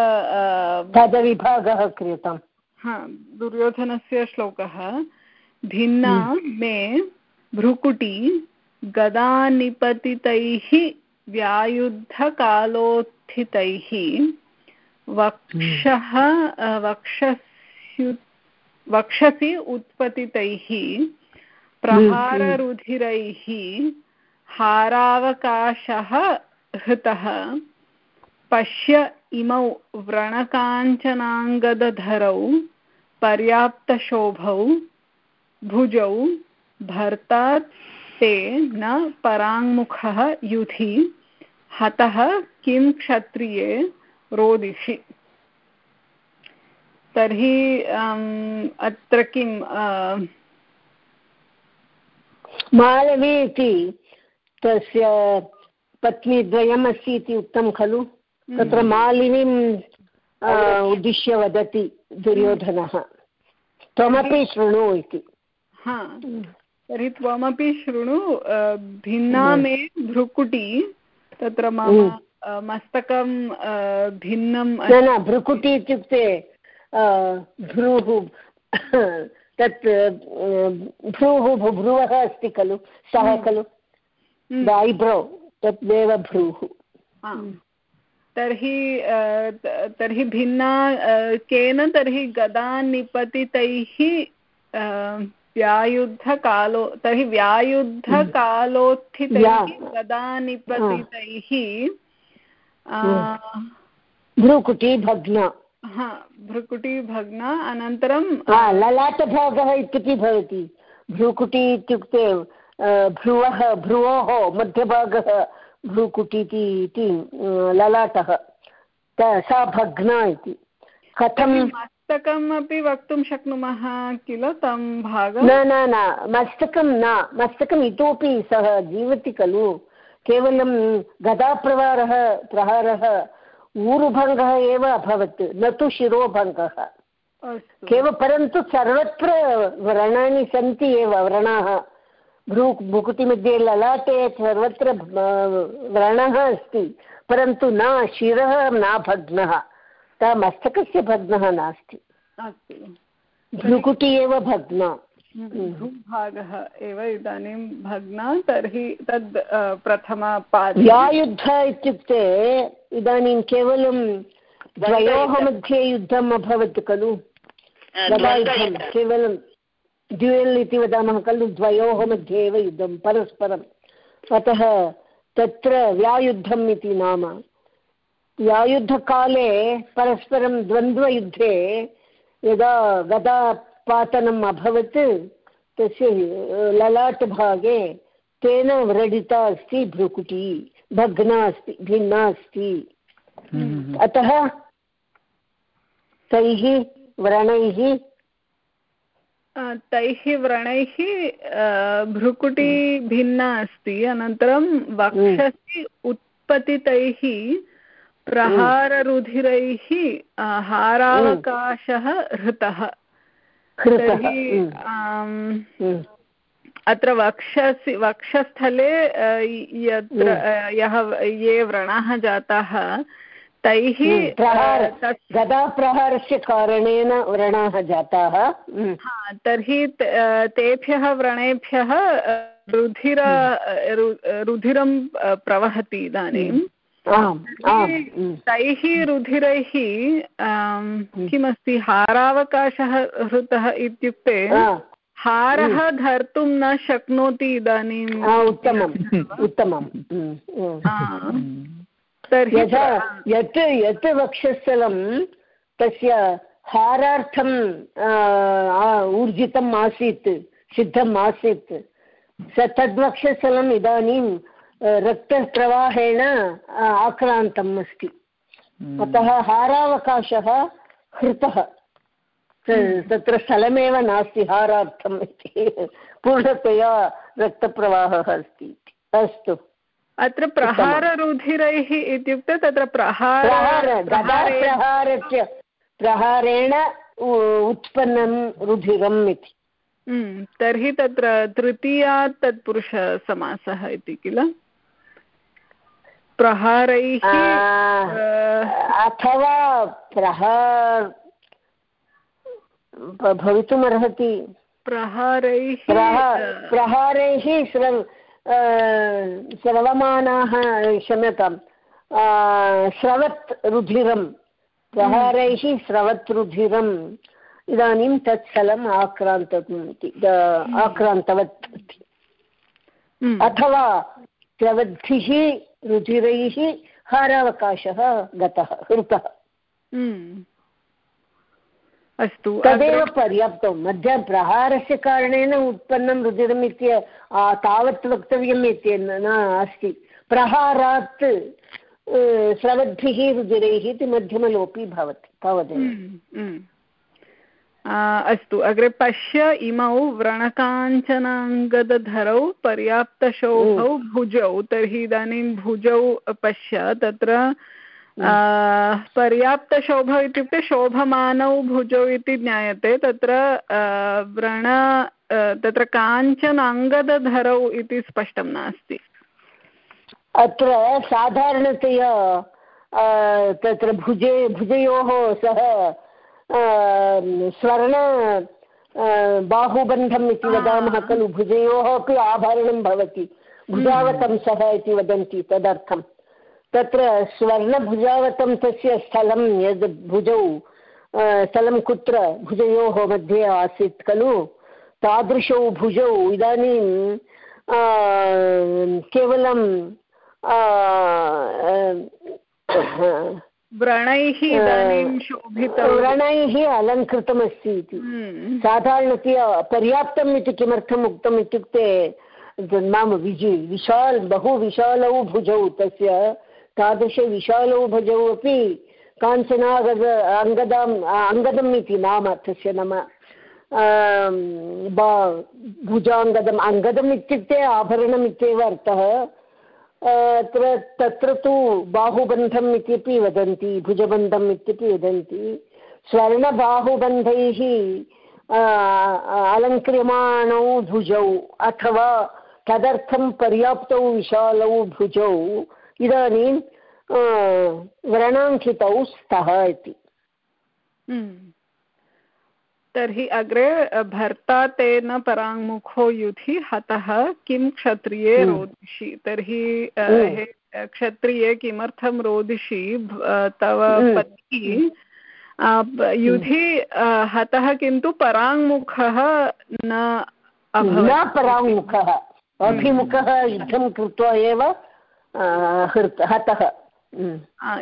पदविभागः कृतम् हा दुर्योधनस्य श्लोकः भिन्ना मे भ्रुकुटी गदानिपतितैः व्यायुद्धकालोत्थितैः वक्षः वक्षस्यु वक्षसि उत्पतितैः प्रहाररुधिरैः हारावकाशः हृतः पश्य इमौ व्रणकाञ्चनाङ्गदधरौ पर्याप्तशोभौ भुजौ भर्ता ते न पराङ्मुखः युधि हतः किं क्षत्रिये रोदिषि। तर्हि अत्र किं मालवी इति तस्य पत्नीद्वयम् अस्ति इति उक्तं खलु? तत्र मालिनीम् उद्दिश्य वदति दुर्योधनः। त्वमपि शृणु इति। तर्हि त्वमपि शृणु भिन्ना मे भ्रुकुटी तत्र मम मस्तकं भिन्नं न भ्रुकुटी इत्युक्ते भ्रूः तत् भ्रूः भ्रुवः अस्ति खलु सः खलु? ऐब्रो तदेव भ्रूः तर्हि तर्हि भिन्ना केन तर्हि गदा निपतितैः व्यायुद्धकालो तर्हि व्यायुद्धकालोत्थितैः गदा निपतितैः भ्रुकुटी भग्ना। हा भ्रुकुटी भग्ना अनन्तरं ललाटभागः इत्यपि भवति। भ्रुकुटी इत्युक्ते भ्रुवः भ्रुवोः मध्यभागः भ्रूकुटीति इति ललाटः। सा भग्ना इति। कथं मस्तकम् अपि वक्तुं शक्नुमः किल तं भागं? न न न मस्तकं न। मस्तकम् इतोपि सः जीवति खलु। केवलं गदाप्रहारः प्रहारः ऊरुभङ्गः एव अभवत् न तु शिरोभङ्गः। केवल परन्तु सर्वत्र व्रणानि सन्ति एव व्रणाः। भ्रू भुकुटिमध्ये ललाटे सर्वत्र व्रणः अस्ति परन्तु न शिरः न भग्नः। सः मस्तकस्य भग्नः नास्ति। भ्रुकुटि एव भग्ना। भूभागः एव इदानीं भग्ना तर्हि तद् प्रथमपाद व्यायुद्ध इत्युक्ते इदानीं केवलं द्वयोः मध्ये युद्धम् अभवत् खलु। केवलं ड्युयल् इति वदामः खलु द्वयोः मध्ये एव युद्धं परस्परम्। अतः तत्र व्यायुद्धम् इति नाम। व्यायुद्धकाले परस्परं द्वन्द्वयुद्धे यदा गदापातनम् अभवत् तस्य ललाटभागे तेन व्रणिता अस्ति भ्रुकुटी भग्ना अस्ति भिन्ना अस्ति। हम्म। अतः तैः व्रणैः तैः व्रणैः भ्रुकुटी भिन्ना अस्ति। अनन्तरं वक्षसि उत्पतितैः प्रहाररुधिरैः हारावकाशः हृतः। तर्हि हम्म। अत्र वक्षसि वक्षस्थले यत्र हम्म। यः ये व्रणाः जाताः तैः हम्म, गदाप्रहारस्य कारणेन व्रणाः जाताः। हम्म। तर्हि तेभ्यः व्रणेभ्यः रुधिर रुधिरं प्रवहति इदानीं। तैः रुधिरैः किमस्ति हारावकाशः हृतः इत्युक्ते हारः हम्म। धर्तुं न शक्नोति इदानीम् उत्तमम् उत्तमम् तर्हि यत् यत् वक्षस्थलं तस्य हारार्थम् ऊर्जितम् आसीत् सिद्धम् आसीत् स तद्वक्षस्थलम् इदानीं रक्तप्रवाहेण आक्रान्तम् अस्ति। हम्म। अतः हारावकाशः हृतः। तत्र स्थलमेव नास्ति हारार्थम् इति। पूर्णतया रक्तप्रवाहः अस्ति अस्तु। अत्र प्रहाररुधिरैः इत्युक्ते तत्र प्रहार प्रहारस्य प्रहारेण उत्पन्नं रुधिरम् इति। हम्म, तर्हि तत्र तृतीयात् तत्पुरुषसमासः इति किल? प्रहारैः अथवा प्रहार भवितुमर्हति। प्रहारैः प्रहारैः स्रव स्रवमानाः क्षम्यतां स्रवत् रुधिरं प्रहारैः स्रवत् रुधिरम् इदानीं तत् स्थलम् आक्रान्तम् इति। आक्रान्तवत् इति। हम्म। अथवा स्रवद्भिः रुधिरैः हारावकाशः गतः हृतः हम्म। अस्तु तदेव पर्याप्तं मध्ये प्रहारस्य कारणेन उत्पन्नं रुधिरम् इत्य तावत् वक्तव्यम् इति न अस्ति प्रहारात् स्रवद्भिः रुधिरैः इति मध्यमलोपी भवति तावदेव। अस्तु अग्रे पश्य इमौ व्रणकाञ्चनाङ्गदधरौ पर्याप्तशोभौ। भुजौ तर्हि इदानीं भुजौ पश्य तत्र पर्याप्तशोभ इत्युक्ते शोभमानौ भुजौ इति ज्ञायते तत्र व्रण तत्र काञ्चन अङ्गदधरौ इति स्पष्टं नास्ति। अत्र साधारणतया तत्र भुजे भुजयोः सः स्वर्ण बाहुबन्धम् इति वदामः खलु भुजयोः अपि आभरणं भवति। भुजावतंसः इति वदन्ति तदर्थम्। तत्र स्वर्णभुजावतं तस्य स्थलं यद् भुजौ स्थलं कुत्र भुजयोः मध्ये आसीत् खलु तादृशौ भुजौ इदानीं केवलं व्रणैः व्रणैः अलङ्कृतमस्ति इति हम्म। साधारणतया पर्याप्तम् इति किमर्थम् उक्तम् इत्युक्ते नाम विजि विशाल बहु विशालौ भुजौ तस्य तादृशविशालौ भजौ अपि काञ्चनागद अङ्गदाम् अङ्गदम् इति नाम तस्य नाम भुजाङ्गदम्, अङ्गदम् इत्युक्ते आभरणम् इत्येव अर्थः। अत्र, तत्र तु बाहुबन्धम् इत्यपि वदन्ति, भुजबन्धम् इत्यपि वदन्ति। स्वर्णबाहुबन्धैः अलङ्क्रियमाणौ भुजौ अथवा तदर्थं पर्याप्तौ विशालौ भुजौ। इदानीं व्रणाङ्कितौ स्तः इति। हम्म। तर्हि अग्रे भर्ता तेन पराङ्मुखो युधि हतः किं क्षत्रिये हम्म। रोदिषि? तर्हि हम्म। क्षत्रिये किमर्थं रोदिषि? तव पत्नी युधि हतः किन्तु पराङ्मुखः न न पराङ्मुखः। अभिमुखः युद्धं कृत्वा एव हृत् हतः।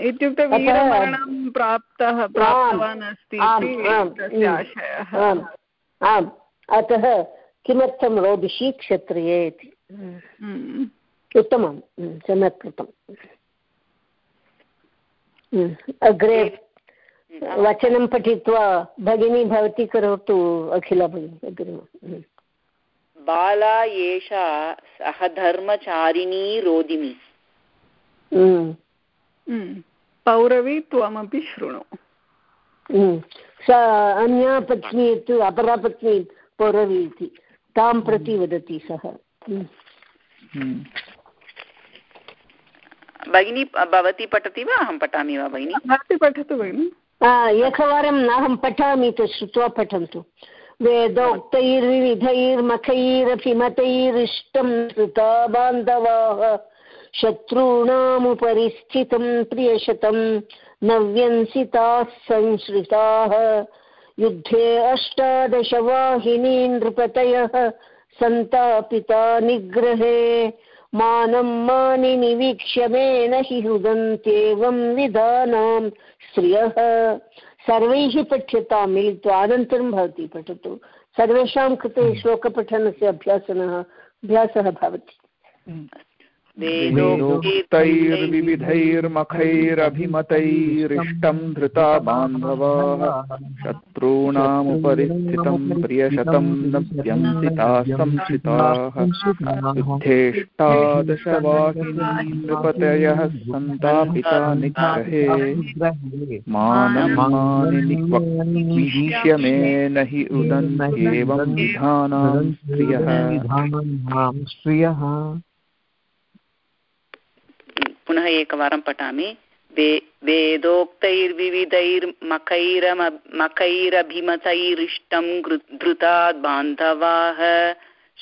इत्युक्ते वीरमरणं प्राप्तः प्राप्तवान् अस्ति तस्य आम् अतः किमर्थं रोदिषि क्षत्रिये इति उत्तमं। सम्यक् कृतम् अग्रे वचनं पठित्वा भगिनी भवती करोतु अखिला भगिनी अग्रिम। बाला एषा सहधर्मचारिणी रोदिनी। पौरवी त्वमपि शृणु सा अन्या पत्नी तु अपरा पत्नी पौरवी इति तां प्रति वदति सः भगिनी भवती पठति वा अहं पठामि वा भगिनि भवती पठतु भगिनि एकवारम् अहं पठामि तत् श्रुत्वा पठन्तु वेदोक्तैर्विविधैर्मखैरपि मतैरिष्टं श्रुता बान्धवाः शत्रूणामुपरि स्थितं प्रियशतं नव्यंसिताः संश्रिताः। युद्धे अष्टादशवाहिनी नृपतयः सन्तापिता निग्रहे। मानं मानि निवीक्ष्य मे न हि हृदन्त्येवं विधानां श्रियः सर्वैः पठ्यतां मिलित्वा अनन्तरं भवती पठतु। सर्वेषां कृते श्लोकपठनस्य अभ्यासनः अभ्यासः भवति। वेदोक्तैर्विविधैर्मखैरभिमतैरिष्टं धृता बान्धवाः। शत्रूणामुपरि स्थितं प्रियशतं नव्यंसिताः संशिताः युद्धेष्टादशवाहिनी सन्तापिता निग्रहे। मानमानिवीक्ष्य मे न हि उदन्त्येवं विधानां स्त्रियः। पुनः एकवारं पठामि। वे, वेदोक्तैर्विविधैर्मखैरम मखैरभिमतैरिष्टं धृतात् बान्धवाः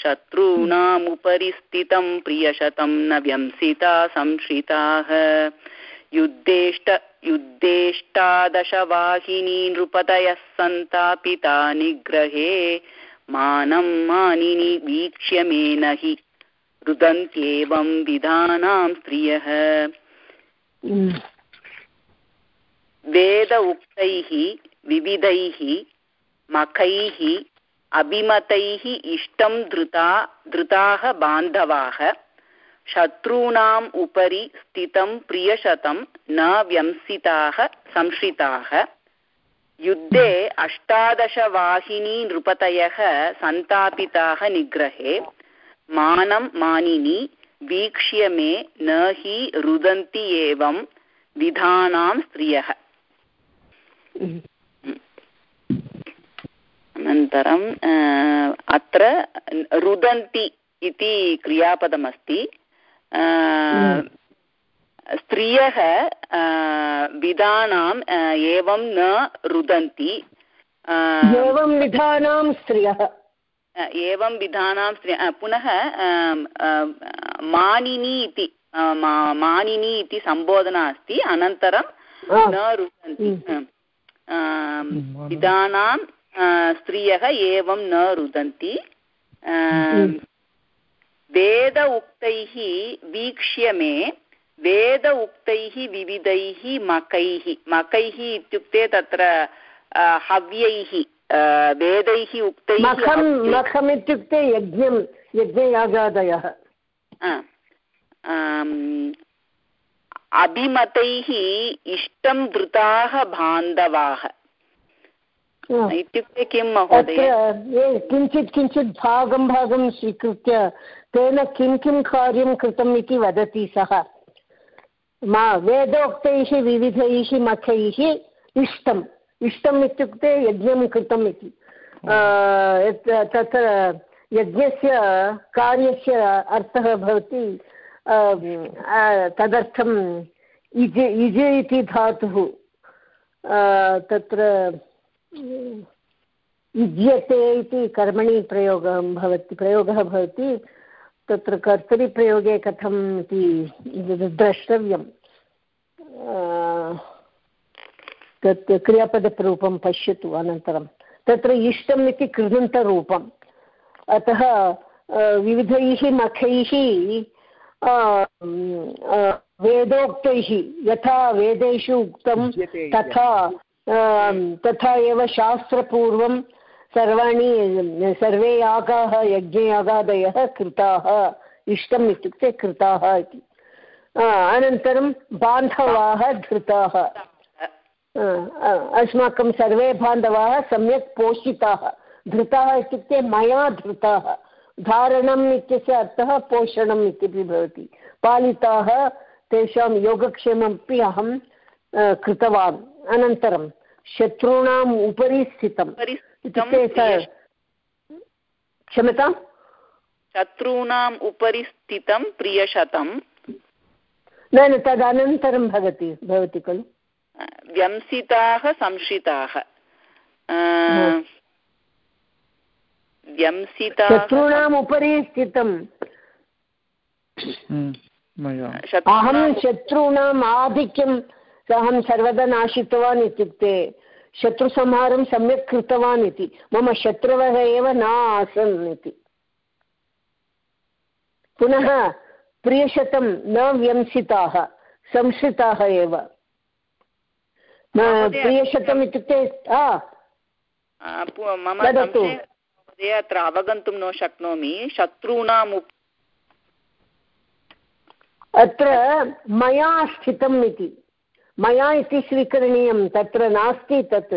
शत्रूणामुपरि स्थितं प्रियशतं न व्यंसिता संश्रिताः युद्धेष्ट, युद्धेष्टादशवाहिनी नृपतयः सन्तापिता निग्रहे। मानं मानिनि वीक्ष्य मे न हि रुदन्त्येवं विधानां स्त्रियः। वेद उक्तैः विविधैः मखैः अभिमतैः इष्टं धृता धृताः बान्धवाः शत्रूणाम् उपरि स्थितं प्रियशतं न व्यंसिताः संश्रिताः। युद्धे अष्टादशवाहिनी नृपतयः सन्तापिताः निग्रहे। मानं मानिनि, वीक्ष्य मे न हि रुदन्ति एवं विधानां स्त्रियः। अनन्तरम् अत्र रुदन्ति इति क्रियापदमस्ति। स्त्रियः विधानाम् एवं न रुदन्ति। एवं विधानां स्त्रियः। एवं विधानां पुनः मानिनी इति मानिनी इति सम्बोधना अस्ति अनन्तरं न रुदन्ति विधानां स्त्रियः एवं न रुदन्ति। वेद उक्तैः वीक्ष्य मे वेद उक्तैः विविधैः मकैः मकैः इत्युक्ते तत्र हव्यैः। वेदैः उक्तैः मखं मखम् इत्युक्ते यज्ञं यज्ञयागादयः। अभिमतैः इष्टं धृताः बान्धवाः। इत्युक्ते किं महोदय? किञ्चित् किञ्चित् भागं भागं स्वीकृत्य तेन किं किं कार्यं कृतम् इति वदति सः। मा वेदोक्तैः विविधैः मखैः इष्टम्। इष्टम् इत्युक्ते यज्ञं कृतम् इति। तत्र यज्ञस्य कार्यस्य अर्थः भवति तदर्थम् इज़ इज़ इति धातुः तत्र युज्यते इति कर्मणि प्रयोगः भवति प्रयोगः भवति तत्र कर्तरिप्रयोगे कथम् इति द्रष्टव्यं तत् क्रियापदरूपं पश्यतु अनन्तरं। तत्र इष्टम् इति कृदन्तरूपम्। अतः विविधैः मखैः वेदोक्तैः यथा वेदेषु उक्तं तथा तथा एव शास्त्रपूर्वं सर्वाणि सर्वे यागाः यज्ञयागादयः कृताः। इष्टम् इत्युक्ते कृताः इति। अनन्तरं बान्धवाः धृताः। अस्माकं सर्वे बान्धवाः सम्यक् पोषिताः। धृताः इत्युक्ते मया धृताः। धारणम् इत्यस्य अर्थः पोषणम् इत्यपि भवति। पालिताः तेषां योगक्षेममपि अहं कृतवान्। अनन्तरं शत्रूणाम् उपरि स्थितम्। इत्युक्ते क्षम्यताम् शत्रूणाम् उपरि स्थितं प्रियशतं न न तदनन्तरं भवति भवति खलु। व्यंसिताः संश्रिताः व्यंसिताः शत्रूणाम् उपरि स्थितम्। हम्म, अहं शत्रूणाम् आधिक्यम् अहं सर्वदा नाशितवान् इत्युक्ते शत्रुसंहारं सम्यक् कृतवान् इति। मम शत्रवः एव न आसन् इति। पुनः प्रियशतं न व्यंसिताः संस्कृताः एव। प्रियशतम् इत्युक्ते मम महोदय अत्र अवगन्तुं न शक्नोमि। शत्रूणाम् अत्र मया स्थितम् इति। मया इति स्वीकरणीयं तत्र नास्ति तत्।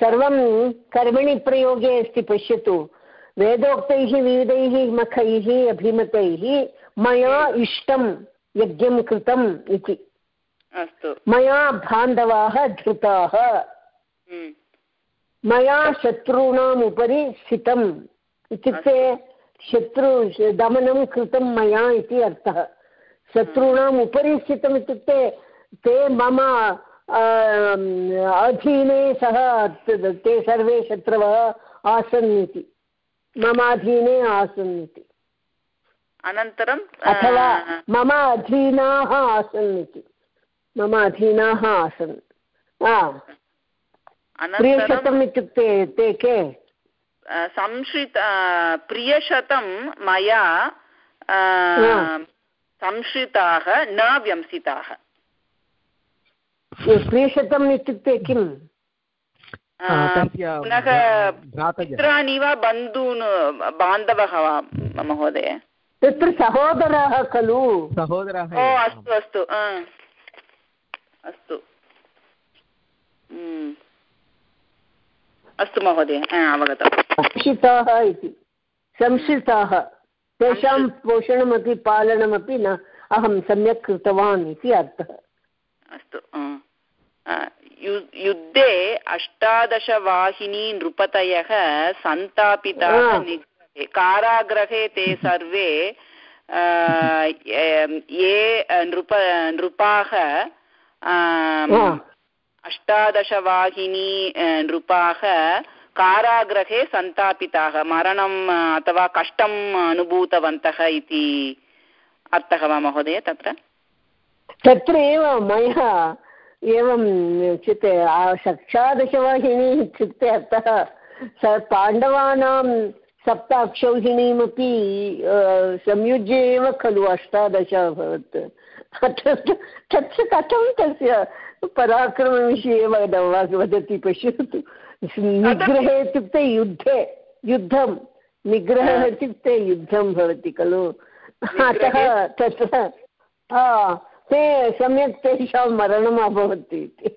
सर्वं कर्मणि प्रयोगे अस्ति पश्यतु। वेदोक्तैः विविधैः मखैः अभिमतैः मया इष्टं यज्ञं कृतम् इति। मया बान्धवाः धृताः। हम्म। मया शत्रूणाम् उपरि स्थितम्। इत्युक्ते शत्रु दमनं कृतं मया इति अर्थः। शत्रूणाम् उपरि स्थितम् इत्युक्ते ते मम अधीने सः ते सर्वे शत्रवः आसन् इति। मम अधीने आसन् इति। अनन्तरम् अथवा मम अधीनाः आसन् इति। मम अधीनाः आसन्। प्रियशतम् इत्युक्ते ते के? संश्रित प्रियशतं मया संश्रिताः न व्यंसिताः। प्रियशतम् इत्युक्ते किम्? पुनः मित्राणि वा बन्धून् बान्धवः वा महोदय? तत्र सहोदरः खलु? सहोदरः ओ अस्तु अस्तु अस्तु। अस्तु महोदय अवगतम्। संशिताः इति। संशिताः तेषां पोषणमपि पालनमपि न अहं सम्यक् कृतवान् इति अर्थः। अस्तु युद्धे अष्टादशवाहिनी नृपतयः सन्तापिताः कारागृहे ते सर्वे ये नृप नृपाः अष्टादशवाहिनी नृपाः कारागृहे सन्तापिताः मरणम् अथवा कष्टम् अनुभूतवन्तः इति अर्थः वा महोदय तत्र? तत्र एव मया एवं इत्युक्ते षक्षादशवाहिनी इत्युक्ते अतः स पाण्डवानां सप्त अक्षौहिणीमपि संयुज्य एव खलु अष्टादश अभवत् तत्र कथं तस्य पराक्रमविषये वदति पश्यतु निग्रहे इत्युक्ते युद्धे युद्धं निग्रहः इत्युक्ते युद्धं भवति खलु अतः तत्र ते सम्यक् तेषां मरणम् अभवत् इति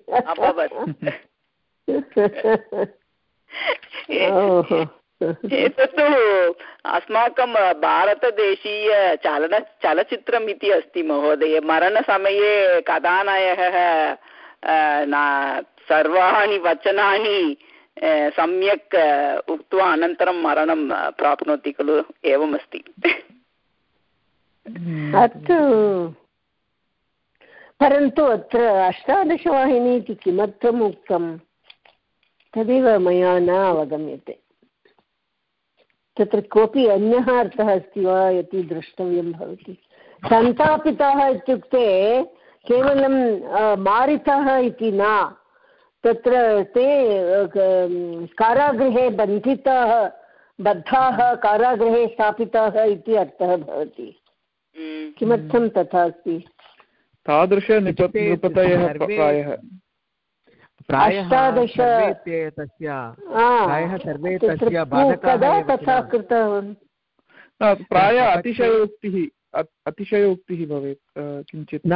एतत्तु अस्माकं भारतदेशीय चलन, चलचित्रम् इति अस्ति महोदय। मरणसमये कथानायकः सर्वाणि वचनानि सम्यक् उक्त्वा अनन्तरं मरणं प्राप्नोति खलु एवमस्ति। अस्तु। परन्तु अत्र अष्टादशवाहिनी इति किमर्थम् उक्तं तदेव मया न अवगम्यते। तत्र कोऽपि अन्यः अर्थः अस्ति वा इति द्रष्टव्यं भवति। सन्तापिताः इत्युक्ते केवलं मारितः इति न तत्र ते कारागृहे बन्धिताः बद्धाः कारागृहे स्थापिताः इति अर्थः भवति। किमर्थं तथा अस्ति? तादृशनिपतयः प्रायः। अष्टादश तस्य प्रायः सर्वे तस्य कदा तथा कृतवान्? प्रायः अतिशयोक्तिः अतिशयोक्तिः भवेत् किञ्चित् न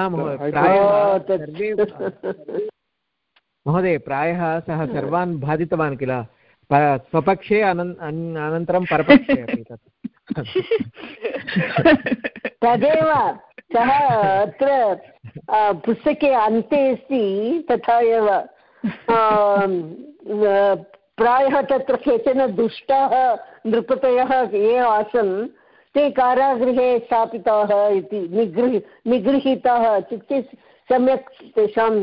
महोदय प्रायः सः सर्वान् बाधितवान् किल? स्वपक्षे अनन्तरं परपक्षे अपि तत्। तदेव सः अत्र पुस्तके अन्ते अस्ति तथा एव। प्रायः तत्र केचन दुष्टाः नृपतयः ये आसन् ते कारागृहे स्थापिताः इति निगृहि निगृहीताः इत्युक्ते सम्यक् तेषां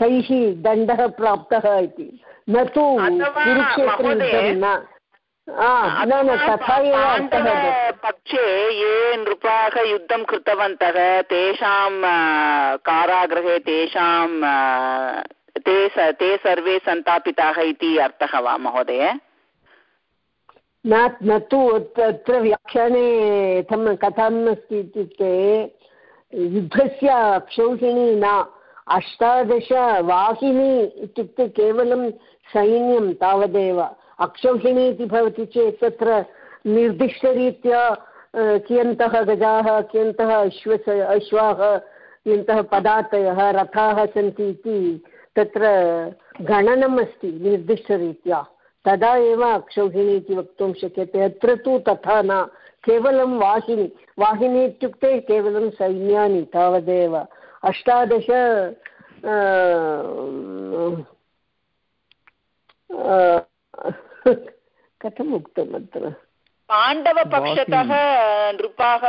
तैः दण्डः प्राप्तः इति। न तु कुरुक्षेत्रयुद्धं न। पक्षे ये नृपाः युद्धं कृतवन्तः तेषां कारागृहे तेषां ते ते सर्वे सन्तापिताः इति अर्थः वा महोदय न न तु तत्र व्याख्याने कथं कथम् अस्ति इत्युक्ते युद्धस्य क्षौहिणी न अष्टादश वाहिनी इत्युक्ते केवलं सैन्यं तावदेव अक्षौहिणी इति भवति चेत् तत्र निर्दिष्टरीत्या कियन्तः गजाः, कियन्तः अश्व, अश्वाः, कियन्तः पदार्थयः, रथाः सन्ति इति तत्र गणनम् अस्ति निर्दिष्टरीत्या। तदा एव अक्षौहिणी इति वक्तुं शक्यते। अत्र तु तथा न। केवलं वाहिनी। वाहिनी इत्युक्ते केवलं सैन्यानि तावदेव। अष्टादश कथम् उक्तम् अत्र? पाण्डवपक्षतः नृपाः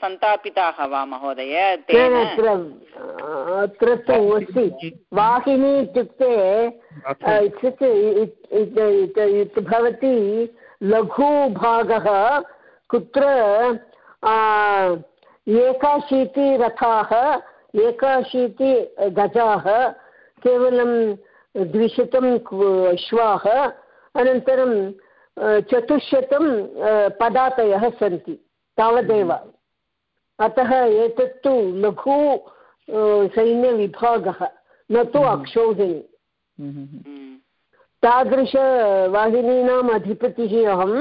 सन्तापिताः वा महोदय? अत्र अत्र तु अस्ति वाहिनी इत्युक्ते इत्युक्ते भवति लघुभागः कुत्र एकाशीतिरथाः एकाशीति गजाः केवलं द्विशतं अश्वाः अनन्तरं चतुश्शतं पदातयः सन्ति तावदेव अतः एतत्तु लघु सैन्यविभागः न तु हम्म। अक्षौहिणी हम्म। तादृशवाहिनीनाम् अधिपतिः अहम्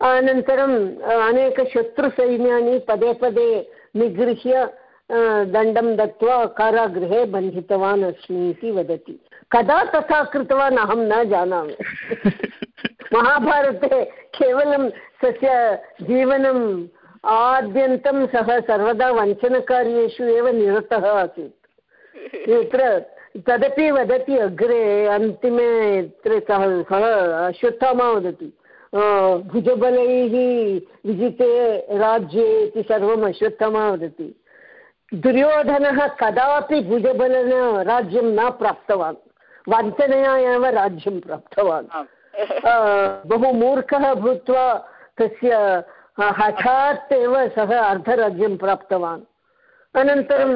अनन्तरम् अनेकशत्रुसैन्यानि पदे पदे निगृह्य दण्डं दत्त्वा कारागृहे बन्धितवान् अस्मि इति वदति कदा तथा कृतवान् अहं न जानामि। महाभारते केवलं तस्य जीवनं आद्यन्तं सः सर्वदा वञ्चनकार्येषु एव निरतः आसीत्। यत्र तदपि वदति अग्रे अन्तिमे यत्र सः सः अश्वत्थामा वदति। भुजबलैः विजिते राज्ये इति सर्वम् अश्वत्थामा वदति। दुर्योधनः कदापि भुजबलेन राज्यं न प्राप्तवान्। वञ्चनया एव राज्यं प्राप्तवान्। बहु मूर्खः भूत्वा तस्य हठात् एव सः अर्धराज्यं प्राप्तवान्। अनन्तरं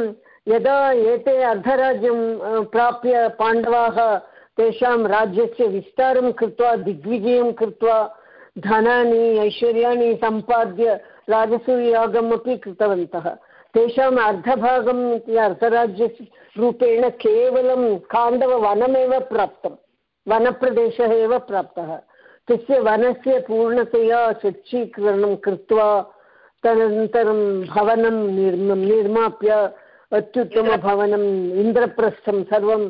यदा एते अर्धराज्यं प्राप्य पाण्डवाः तेषां राज्यस्य विस्तारं कृत्वा दिग्विजयं कृत्वा धनानि ऐश्वर्याणि सम्पाद्य राजसूयागम् अपि कृतवन्तः। तेषाम् अर्धभागम् इति अर्धराज्यरूपेण केवलं खाण्डववनमेव प्राप्तं वनप्रदेशः एव प्राप्तः। तस्य वनस्य पूर्णतया स्वच्छीकरणं कृत्वा तदनन्तरं भवनं निर्म, निर्माप्य अत्युत्तमभवनम् इन्द्रप्रस्थं सर्वं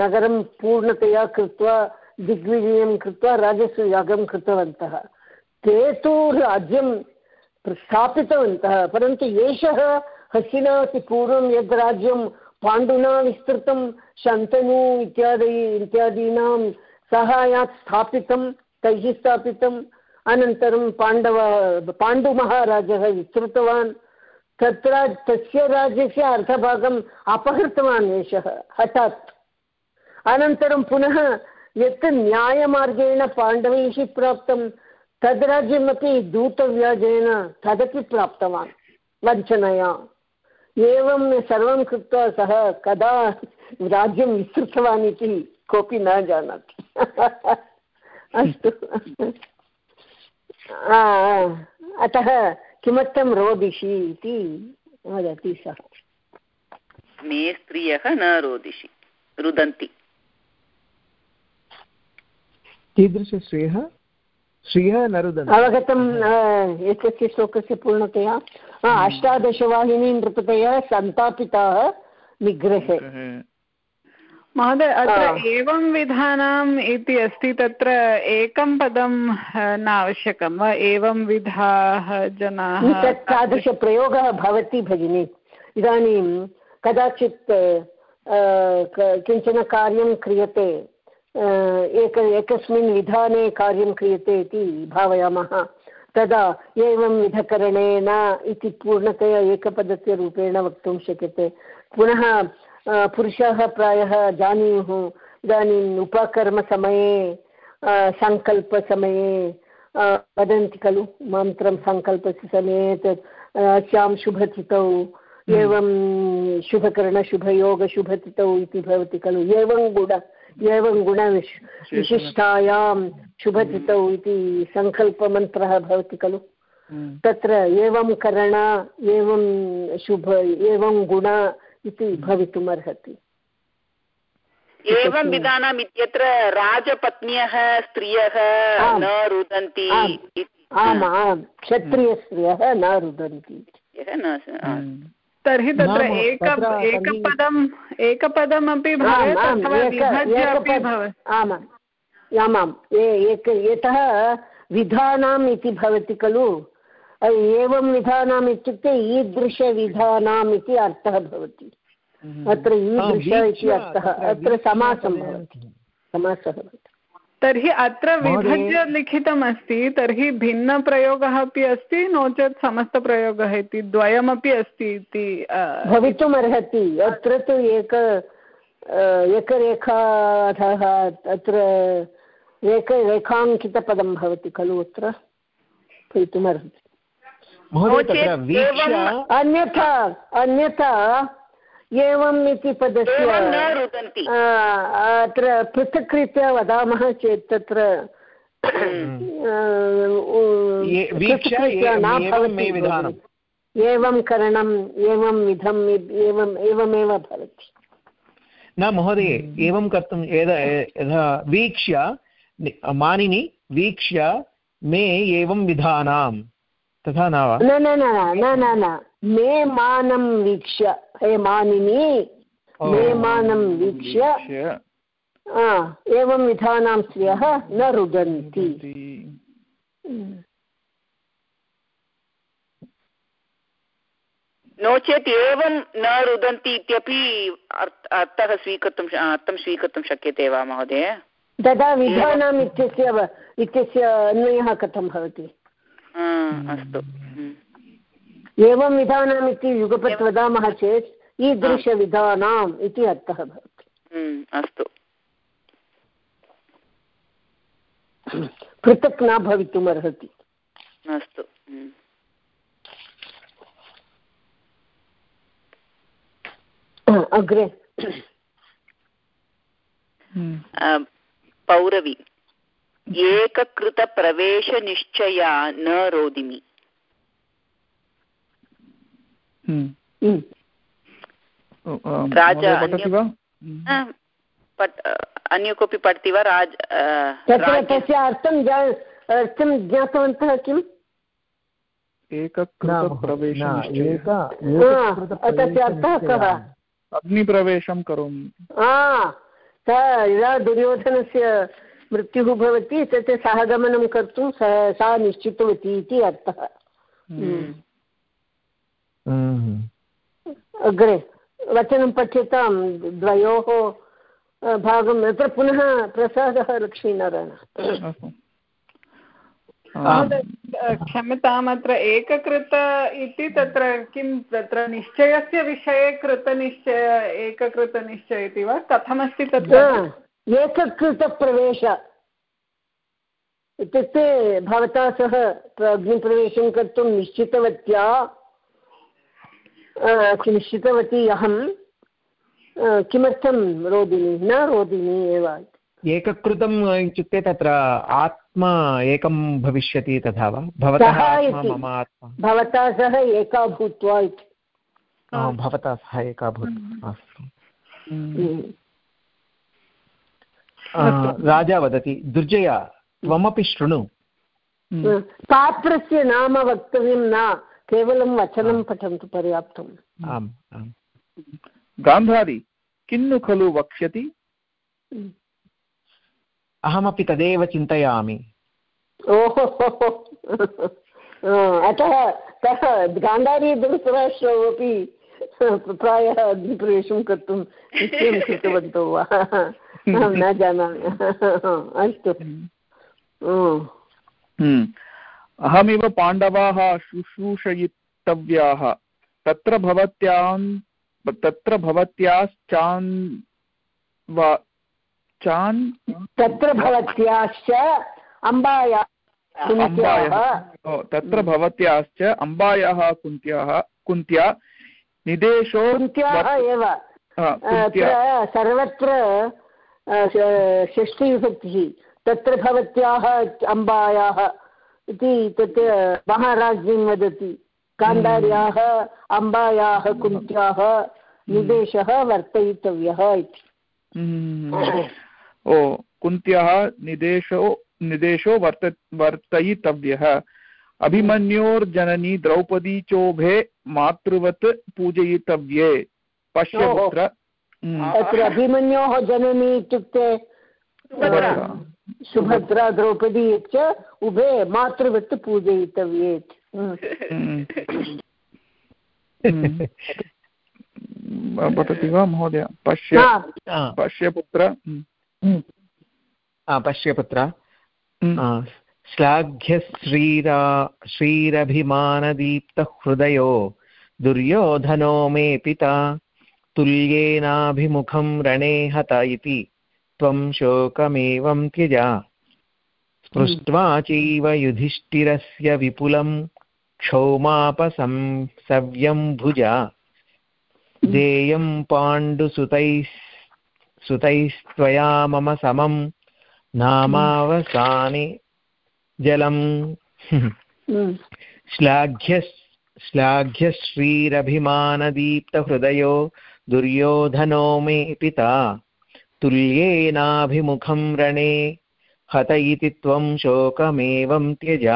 नगरं पूर्णतया कृत्वा दिग्विजयं कृत्वा राजसूयागं कृतवन्तः। ते तु राज्यं स्थापितवन्तः परन्तु एषः हसिनाति पूर्वं यद् राज्यं पाण्डुना विस्तृतं, शन्तनु इत्यादि, इत्यादीनां सहायात् स्थापितं, तैः स्थापितम् अनन्तरं पाण्डव, पाण्डुमहाराजः विस्तृतवान्, तत्र तस्य राज्यस्य अर्धभागम् अपहृतवान् एषः, हठात्। अनन्तरं पुनः यत् न्यायमार्गेण पाण्डवैः प्राप्तं तद् राज्यमपि दूतव्याजेन तदपि प्राप्तवान्। वञ्चनया। एवं सर्वं कृत्वा सः कदा राज्यं विस्तृतवान् इति कोऽपि न जानाति। अस्तु। अतः किमर्थं रोदिषि इति वदति सः। मे स्त्रियः न रोदिषि। रुदन्ति। कीदृशश्रियः? श्रियः न रुदन्ति अवगतम् एतस्य श्लोकस्य पूर्णतया। अष्टादशवाहिनी नृपतयः सन्तापिताः निग्रहे। महोदय अत्र एवं विधानम् इति अस्ति तत्र एकं पदं न आवश्यकं वा? एवं विधाः जनाः तत् तादृशप्रयोगः भवति भगिनि। इदानीं कदाचित् किंचन कार्यं क्रियते। एक एकस्मिन् विधाने कार्यं क्रियते इति भावयामः। तदा एवं विधकरणेन इति पूर्णतया एकपदस्य रूपेण वक्तुं शक्यते। पुनः पुरुषाः प्रायः जानीयुः इदानीम् उपकर्मसमये सङ्कल्पसमये वदन्ति खलु मन्त्रं सङ्कल्पस्य समये तत् अस्यां शुभतिथौ हम्म। एवं शुभकरणशुभयोगशुभतिथौ इति भवति खलु। एवं गुण एवं गुणविश् विशिष्टायां शुभतिथौ इति सङ्कल्पमन्त्रः भवति खलु। हम्म। तत्र एवं करण एवं शुभ एवं गुण इति भवितुम् अर्हति एवं विधानम् इत्यत्र राजपत्न्यः स्त्रियः न रुदन्ति आम्। आम् क्षत्रियस्त्रियः न रुदन्ति। हम्म। तर्हि तत्र एकम् एकपदम् एकपदमपि आमाम्। आमाम्। एक यतः विधानाम् इति भवति खलु? एवं विधानम् इत्युक्ते ईदृशविधानाम् इति अर्थः भवति। हम्म। अत्र ईदृश इति अर्थः। अत्र समासं भवति। समासः भवति। तर्हि अत्र विभज्य लिखितमस्ति तर्हि भिन्नप्रयोगः अपि अस्ति नो चेत् समस्तप्रयोगः इति द्वयमपि अस्ति इति भवितुमर्हति। अत्र तु एक एकरेखाधः अत्र एकरेखाङ्कितपदं भवति खलु अत्र भवितुमर्हति। अन्यथा अन्यथा एवम् इति पदस्य अत्र पृथक्रीत्या वदामः चेत् तत्र एवं करणम् एवं विधम् एवम् एवमेव भवति। न महोदय एवं कर्तुं यदा वीक्ष्य मानिनि वीक्ष्य मे एवं विधानां तथा न वा? न न न न न। मे मानं वीक्ष्य। हे मानिनी मे मानं वीक्ष्य। एवं विधानां स्त्रियः न रुदन्ति। नो चेत् एवं न रुदन्ति इत्यपि अर्थः स्वीकर्तुं अर्थं स्वीकर्तुं शक्यते वा महोदय? तदा विधानम् इत्यस्य इत्यस्य अन्वयः कथं भवति? अस्तु। एवं विधानम् इति युगपत् वदामः चेत् ईदृशविधानाम् इति अर्थः भवति। अस्तु। पृथक् न भवितुम् अर्हति अस्तु अग्रे। पौरवी। एककृतप्रवेशनिश्चया न रोदिमि। हम्म। राजा अन्य कोऽपि पठति वा राज तत्र तस्य अर्थं अर्थं ज्ञातवन्तः किम् तस्य अर्थः कः अग्निप्रवेशं करोमि यदा दुर्योधनस्य मृत्युः भवति तत् सः गमनं कर्तुं सा निश्चितवती इति अर्थः। अग्रे वचनं पठ्यतां द्वयोः भागम् अत्र पुनः प्रसादः लक्ष्मीनारायण। क्षम्यताम् अत्र एककृत इति तत्र किं तत्र निश्चयस्य विषये कृतनिश्चय एककृतनिश्चय इति वा? कथमस्ति तत्र? एककृतप्रवेश। इत्युक्ते भवता सह अग्निप्रवेशं कर्तुं निश्चितवत्या निश्चितवती अहं किमर्थं रोदिनी? न रोदिनी एव। एककृतम् इत्युक्ते तत्र आत्मा एकं भविष्यति तथा वा? भवतः भवता सह एका भूत्वा इति। भवता सह एकाभूत् अस्तु हम्म। राजा वदति दुर्जया त्वमपि शृणु। हम्म। पात्रस्य नाम वक्तव्यं न। केवलं वचनं पठन्तु पर्याप्तम् आम् आम् गान्धारी किन्नु खलु वक्ष्यति हम्म। अहमपि तदेव चिन्तयामि ओहो अतः सः गान्धारी धृतराष्ट्रौ अपि प्रायः अग्निप्रवेशं कर्तुं निश्चयं कृतवन्तौ वा अहं न जानामि अस्तु हम्म। हम्म। अहमिव पाण्डवाः शुश्रूषयितव्याः। तत्र भवत्यान् तत्र भवत्याश्चान् वा चान्? तत्र भवत्याश्च अम्बाया तत्र भवत्याश्च अम्बायाः कुन्त्याः कुन्त्या निदेशो कुन्त्याः एव। सर्वत्र षष्ठीविभक्तिः। तत्र भवत्याः अम्बायाः इति तत् महाराज्ञीं वदति। गान्धार्याः अम्बायाः कुन्त्याः निदेशः वर्तयितव्यः इति। हम्म। ओ कुन्त्याः निदेशो निदेशो वर्त वर्तयितव्यः। अभिमन्योर्जननी द्रौपदी चोभे मातृवत् पूजयितव्ये। पश्य हम्म। तत्र अभिमन्योः जननी इत्युक्ते सुभद्रा। द्रौपदी च उभे मातृवत् पूजयितव्ये इति। हम्म। हम्म। हम्म। पठति वा महोदय पश्य आ, पश्य पुत्र। आ, पश्य पुत्र हम्म। आ, श्लाघ्यश्रीरा श्रीरभिमानदीप्तहृदयो दुर्योधनो मे पिता तुल्येनाभिमुखं रणे हत इति त्वं शोकमेवं त्यज। स्पृष्ट्वा चैव युधिष्ठिरस्य विपुलं क्षौमापसंसव्यं भुजा। देयं पाण्डुसुतैः सुतैस्त्वया मम समं नामावसाने जलम्। हम्म। श्लाघ्य श्लाघ्यश्रीरभिमानदीप्तहृदयो दुर्योधनो मे पिता। तुल्येनाभिमुखं रणे हत इति त्वं शोकमेवं त्यज।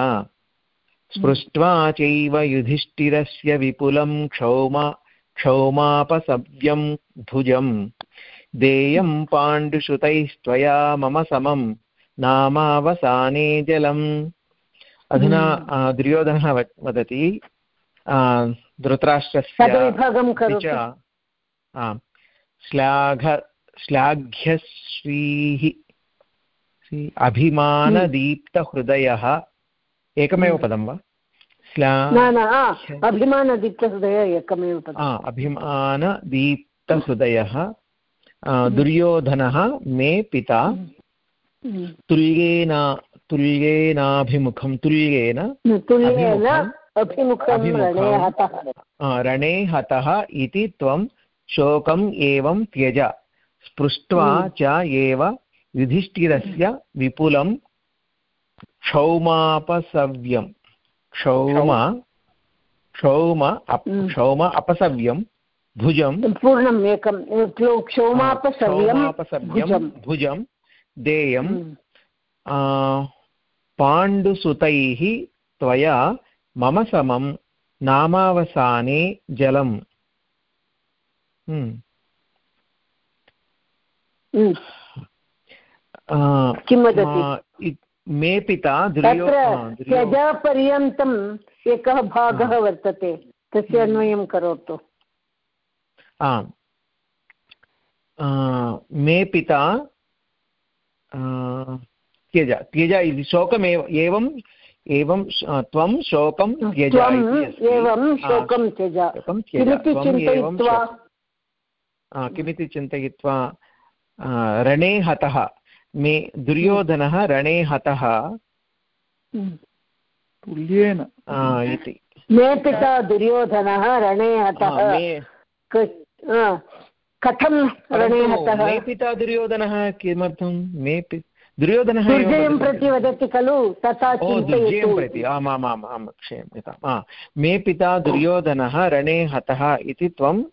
स्पृष्ट्वा चैव युधिष्ठिरस्य विपुलं क्षौमा क्षौमापसव्यं भुजं देयं पाण्डुश्रुतैस्त्वया मम समं नामावसाने जलम्। अधुना आ, दुर्योधनः वदति धृतराष्ट्रस्य श्लाघ श्लाघ्यश्रीः श्री अभिमानदीप्तहृदयः एकमेव पदं वा? श्ला न न आ, अभिमानदीप्तहृदय एकमेव पदम्. अभिमानदीप्तहृदयः दुर्योधनः मे पिता हम्म। तुल्येन तुल्येनाभिमुखं तुल्येन रणे हतः इति त्वं शोकम् एवं त्यज। स्पृष्ट्वा च एव युधिष्ठिरस्य विपुलं क्षौमापसव्यं क्षौम क्षौम हम्म। क्षौम अपसव्यं भुजं पूर्णम् एकं क्षौमापसव्यं भुजं देयं हम्म। पाण्डुसुतैः त्वया मम समं नामावसाने जलम् हम्म। हम्म। किं वदति मे पिता त्यजपर्यन्तम् एकः भागः वर्तते तस्य अन्वयं करोतु आम् मे पिता त्यज त्यज इति शोकमेव एवं एवं त्वं शोकं त्यज एवं शोकं त्यज किमिति चिन्तयित्वा रणे हतः मे दुर्योधनः रणे हतः। तुल्येन इति मे पिता दुर्योधनः रणे आ, हतः आ, कथं रणे हतः मे पिता दुर्योधनः किमर्थं मे दुर्योधनः दुर्जयं प्रति वदति खलु तथा दुर्जयं प्रति आमामाम् आम् क्षम्यताम् मे पिता दुर्योधनः रणे हतः इति त्वम्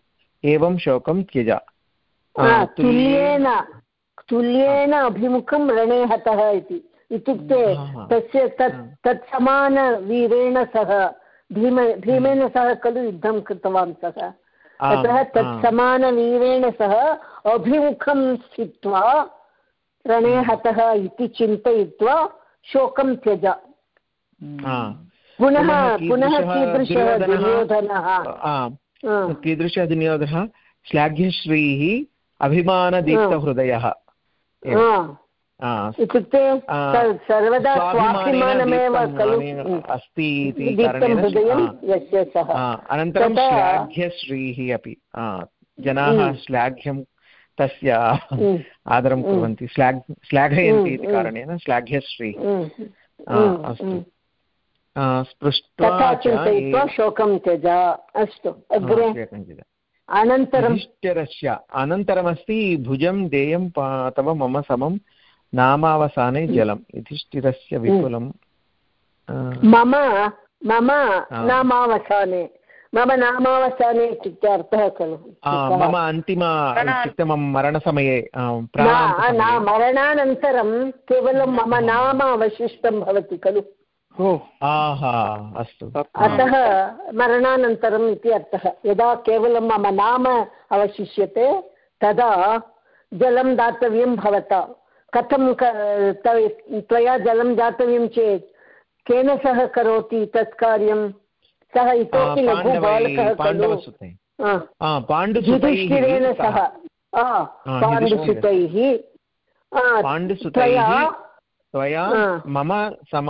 एवं शोकं त्यज तुल्येन तुल्येन अभिमुखं रणे हतः इति। इत्युक्ते तस्य तत् तत्समानवीरेण सह भीम भीमेन सह खलु युद्धं कृतवान् सः। अतः तत्समानवीरेण सह अभिमुखं स्थित्वा रणे हतः इति चिन्तयित्वा शोकं त्यज। पुनः पुनः कीदृशः दुर्योधनः कीदृशः दुर्योधनः? श्लाघ्यश्रीः अभिमानदीप्तहृदयः इत्युक्ते सर्वदा स्वाभिमानमेव अस्ति इति अनन्तरं श्लाघ्यश्रीः अपि। जनाः श्लाघ्यं तस्य आदरं कुर्वन्ति। श्लाघ् श्लाघयन्ति इति कारणेन श्लाघ्यश्री। अस्तु। स्पृष्ट्वा शोकं त्यज। अस्तु। अग्रे अनन्तरं युधिष्ठिरस्य अनन्तरमस्ति भुजं देयं तव मम समं नामावसाने जलम् युधिष्ठिरस्य विपुलं मम मम नामावसाने मम नामावसाने इत्युक्ते अर्थः खलु। मम अन्तिम इत्युक्ते मम मरणसमये न मरणानन्तरं केवलं मम नाम अवशिष्टं भवति खलु। अस्तु। अतः मरणानन्तरम् इति अर्थः। यदा केवलं मम नाम अवशिष्यते तदा जलं दातव्यं भवता। कथं त्वया जलं दातव्यं चेत् केन सह करोति तत् कार्यं? सः इतोपि लघु बालकः खलु। युधिष्ठिरेण सह। पाण्डुसुतैः। पाण्डुसुतैः त्वया मम सम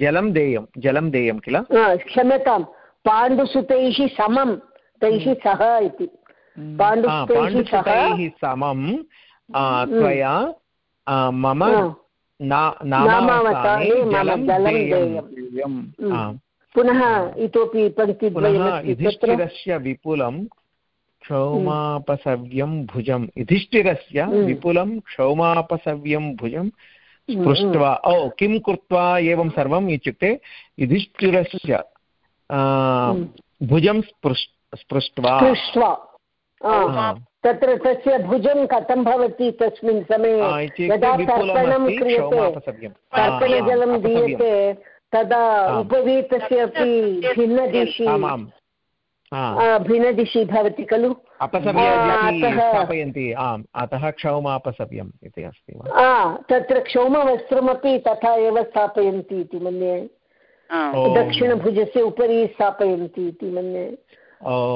जलं देयं जलं देयं किल? क्षम्यतां पाण्डुसुतैः समं तैः सह इति। पाण्डुसुतैः समं त्वया मम पुनः इतोपि युधिष्ठिरस्य विपुलं क्षौमापसव्यं भुजं युधिष्ठिरस्य विपुलं क्षौमापसव्यं भुजं स्पृष्ट्वा ओ किं कृत्वा एवं सर्वम् इत्युक्ते युधिष्ठिरस्य भुजं स्पृष्ट्वा। तत्र तस्य भुजं कथं भवति तस्मिन् समये? यदा तर्पणं क्रियते तर्पणजलं दीयते तदा उपवीतस्य अपि भिन्नदिशि भिन्नदिशि भवति खलु? स्थापयन्ति आम् अतः क्षौमापसव्यम् इति अस्ति तत्र क्षौमवस्त्रमपि तथा एव स्थापयन्ति इति मन्ये। दक्षिणभुजस्य उपरि स्थापयन्ति इति मन्ये।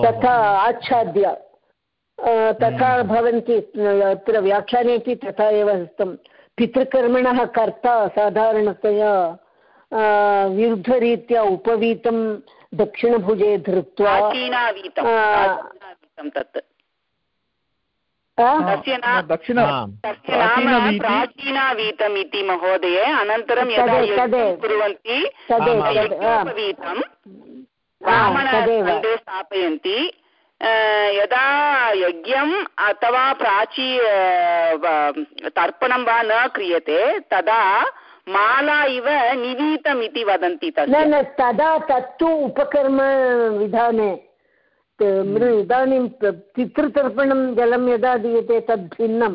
तथा आच्छाद्य तथा हम्म। भवन्ति अत्र व्याख्यानेपि तथा एव उक्तं पितृकर्मणः कर्ता साधारणतया विरुद्धरीत्या उपवीतं दक्षिणभुजे धृत्वा प्राचीनावीतम् इति महोदय अनन्तरं यदा कुर्वन्ति स्थापयन्ति यदा यज्ञम् अथवा प्राची तर्पणं वा न क्रियते तदा माला इव निवीतम् इति वदन्ति न न तदा तत्तु उपकर्मविधाने इदानीं पितृतर्पणं जलं यदा दीयते तद् भिन्नं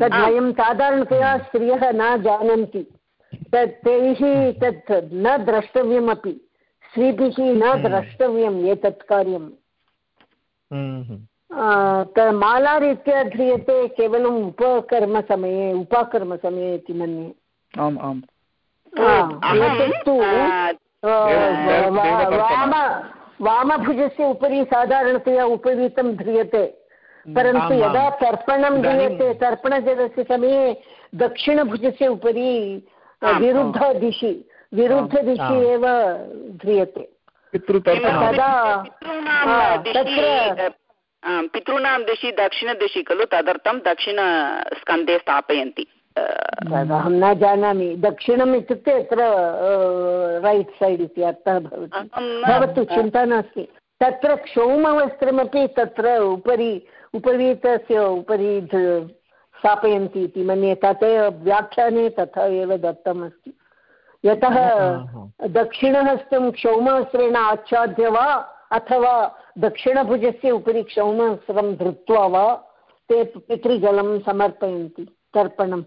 तद् वयं साधारणतया स्त्रियः न जानन्ति तत् तैः तत् न द्रष्टव्यमपि स्त्रीभिः न द्रष्टव्यम् एतत् कार्यम् मालारीत्या ध्रियते केवलम् उपकर्मसमये उपाकर्मसमये इति मन्ये आम् आम् एतत्तु वाम वामभुजस्य उपरि साधारणतया उपवीतं ध्रियते। परन्तु यदा तर्पणं ध्रियते तर्पणजलस्य समये दक्षिणभुजस्य उपरि विरुद्धदिशि विरुद्धदिशि एव ध्रियते। पितॄणां दिशि दक्षिणदिशि खलु तदर्थं दक्षिणस्कन्धे स्थापयन्ति। अहं न जानामि। दक्षिणम् इत्युक्ते अत्र रैट् सैड् इति अर्थः भवति। भवतु चिन्ता नास्ति। तत्र क्षौमवस्त्रमपि तत्र उपरि उपरीतस्य उपरि स्थापयन्ति इति मन्ये तत् व्याख्याने तथा एव दत्तमस्ति। यतः दक्षिणहस्तं क्षौमास्त्रेण आच्छाद्य वा अथवा दक्षिणभुजस्य उपरि क्षौमास्त्रं धृत्वा वा ते पितृजलं समर्पयन्ति तर्पणं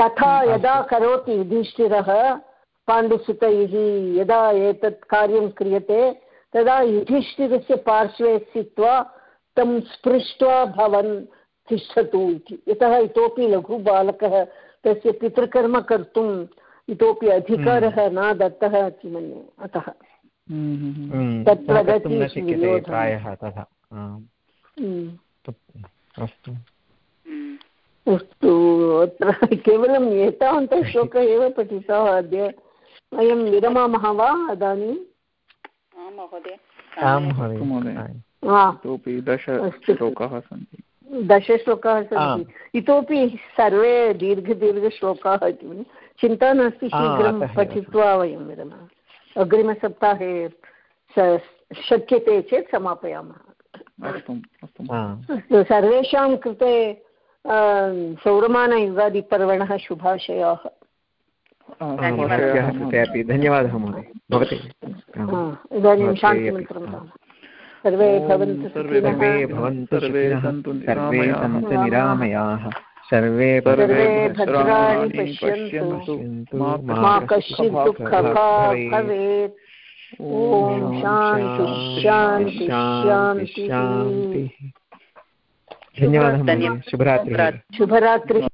तथा यदा करोति युधिष्ठिरः पाण्डुसुतैः यदा एतत् कार्यं क्रियते तदा युधिष्ठिरस्य पार्श्वे स्थित्वा तं स्पृष्ट्वा भवन् तिष्ठतु इति। यतः इतोपि लघुबालकः तस्य पितृकर्म कर्तुम् इतोपि अधिकारः हम्म। न दत्तः इति मन्ये। अतः। हम्म। तत्र प्रायः तथा। अस्तु। अस्तु अत्र केवलम् एतावन्तः श्लोकः एव पठितः अद्य वयं विरमामः वा इदानीं? इतोपि दशश्लोकाः सन्ति। दशश्लोकाः सन्ति। इतोपि सर्वे दीर्घदीर्घश्लोकाः इति चिन्ता नास्ति शीघ्रं पठित्वा वयं विरमामः। अग्रिमसप्ताहे शक्यते चेत् समापयामः। सर्वेषां कृते सौरमानयुगादिपर्वणः शुभाशयाः। धन्यवादः। महोदय। भवति। इदानीं शान्तिमन्त्रं सर्वे भवन्तु सर्वे भवन्तु सर्वे सन्तु निरामयाः। सर्वे सर्वे भद्राणि पश्यन्तु। मा कश्चित् भवेत् ॐ शान्ति शान्ति। शान्तिः। धन्यवादः शुभरात्रिः। शुभरात्रिः।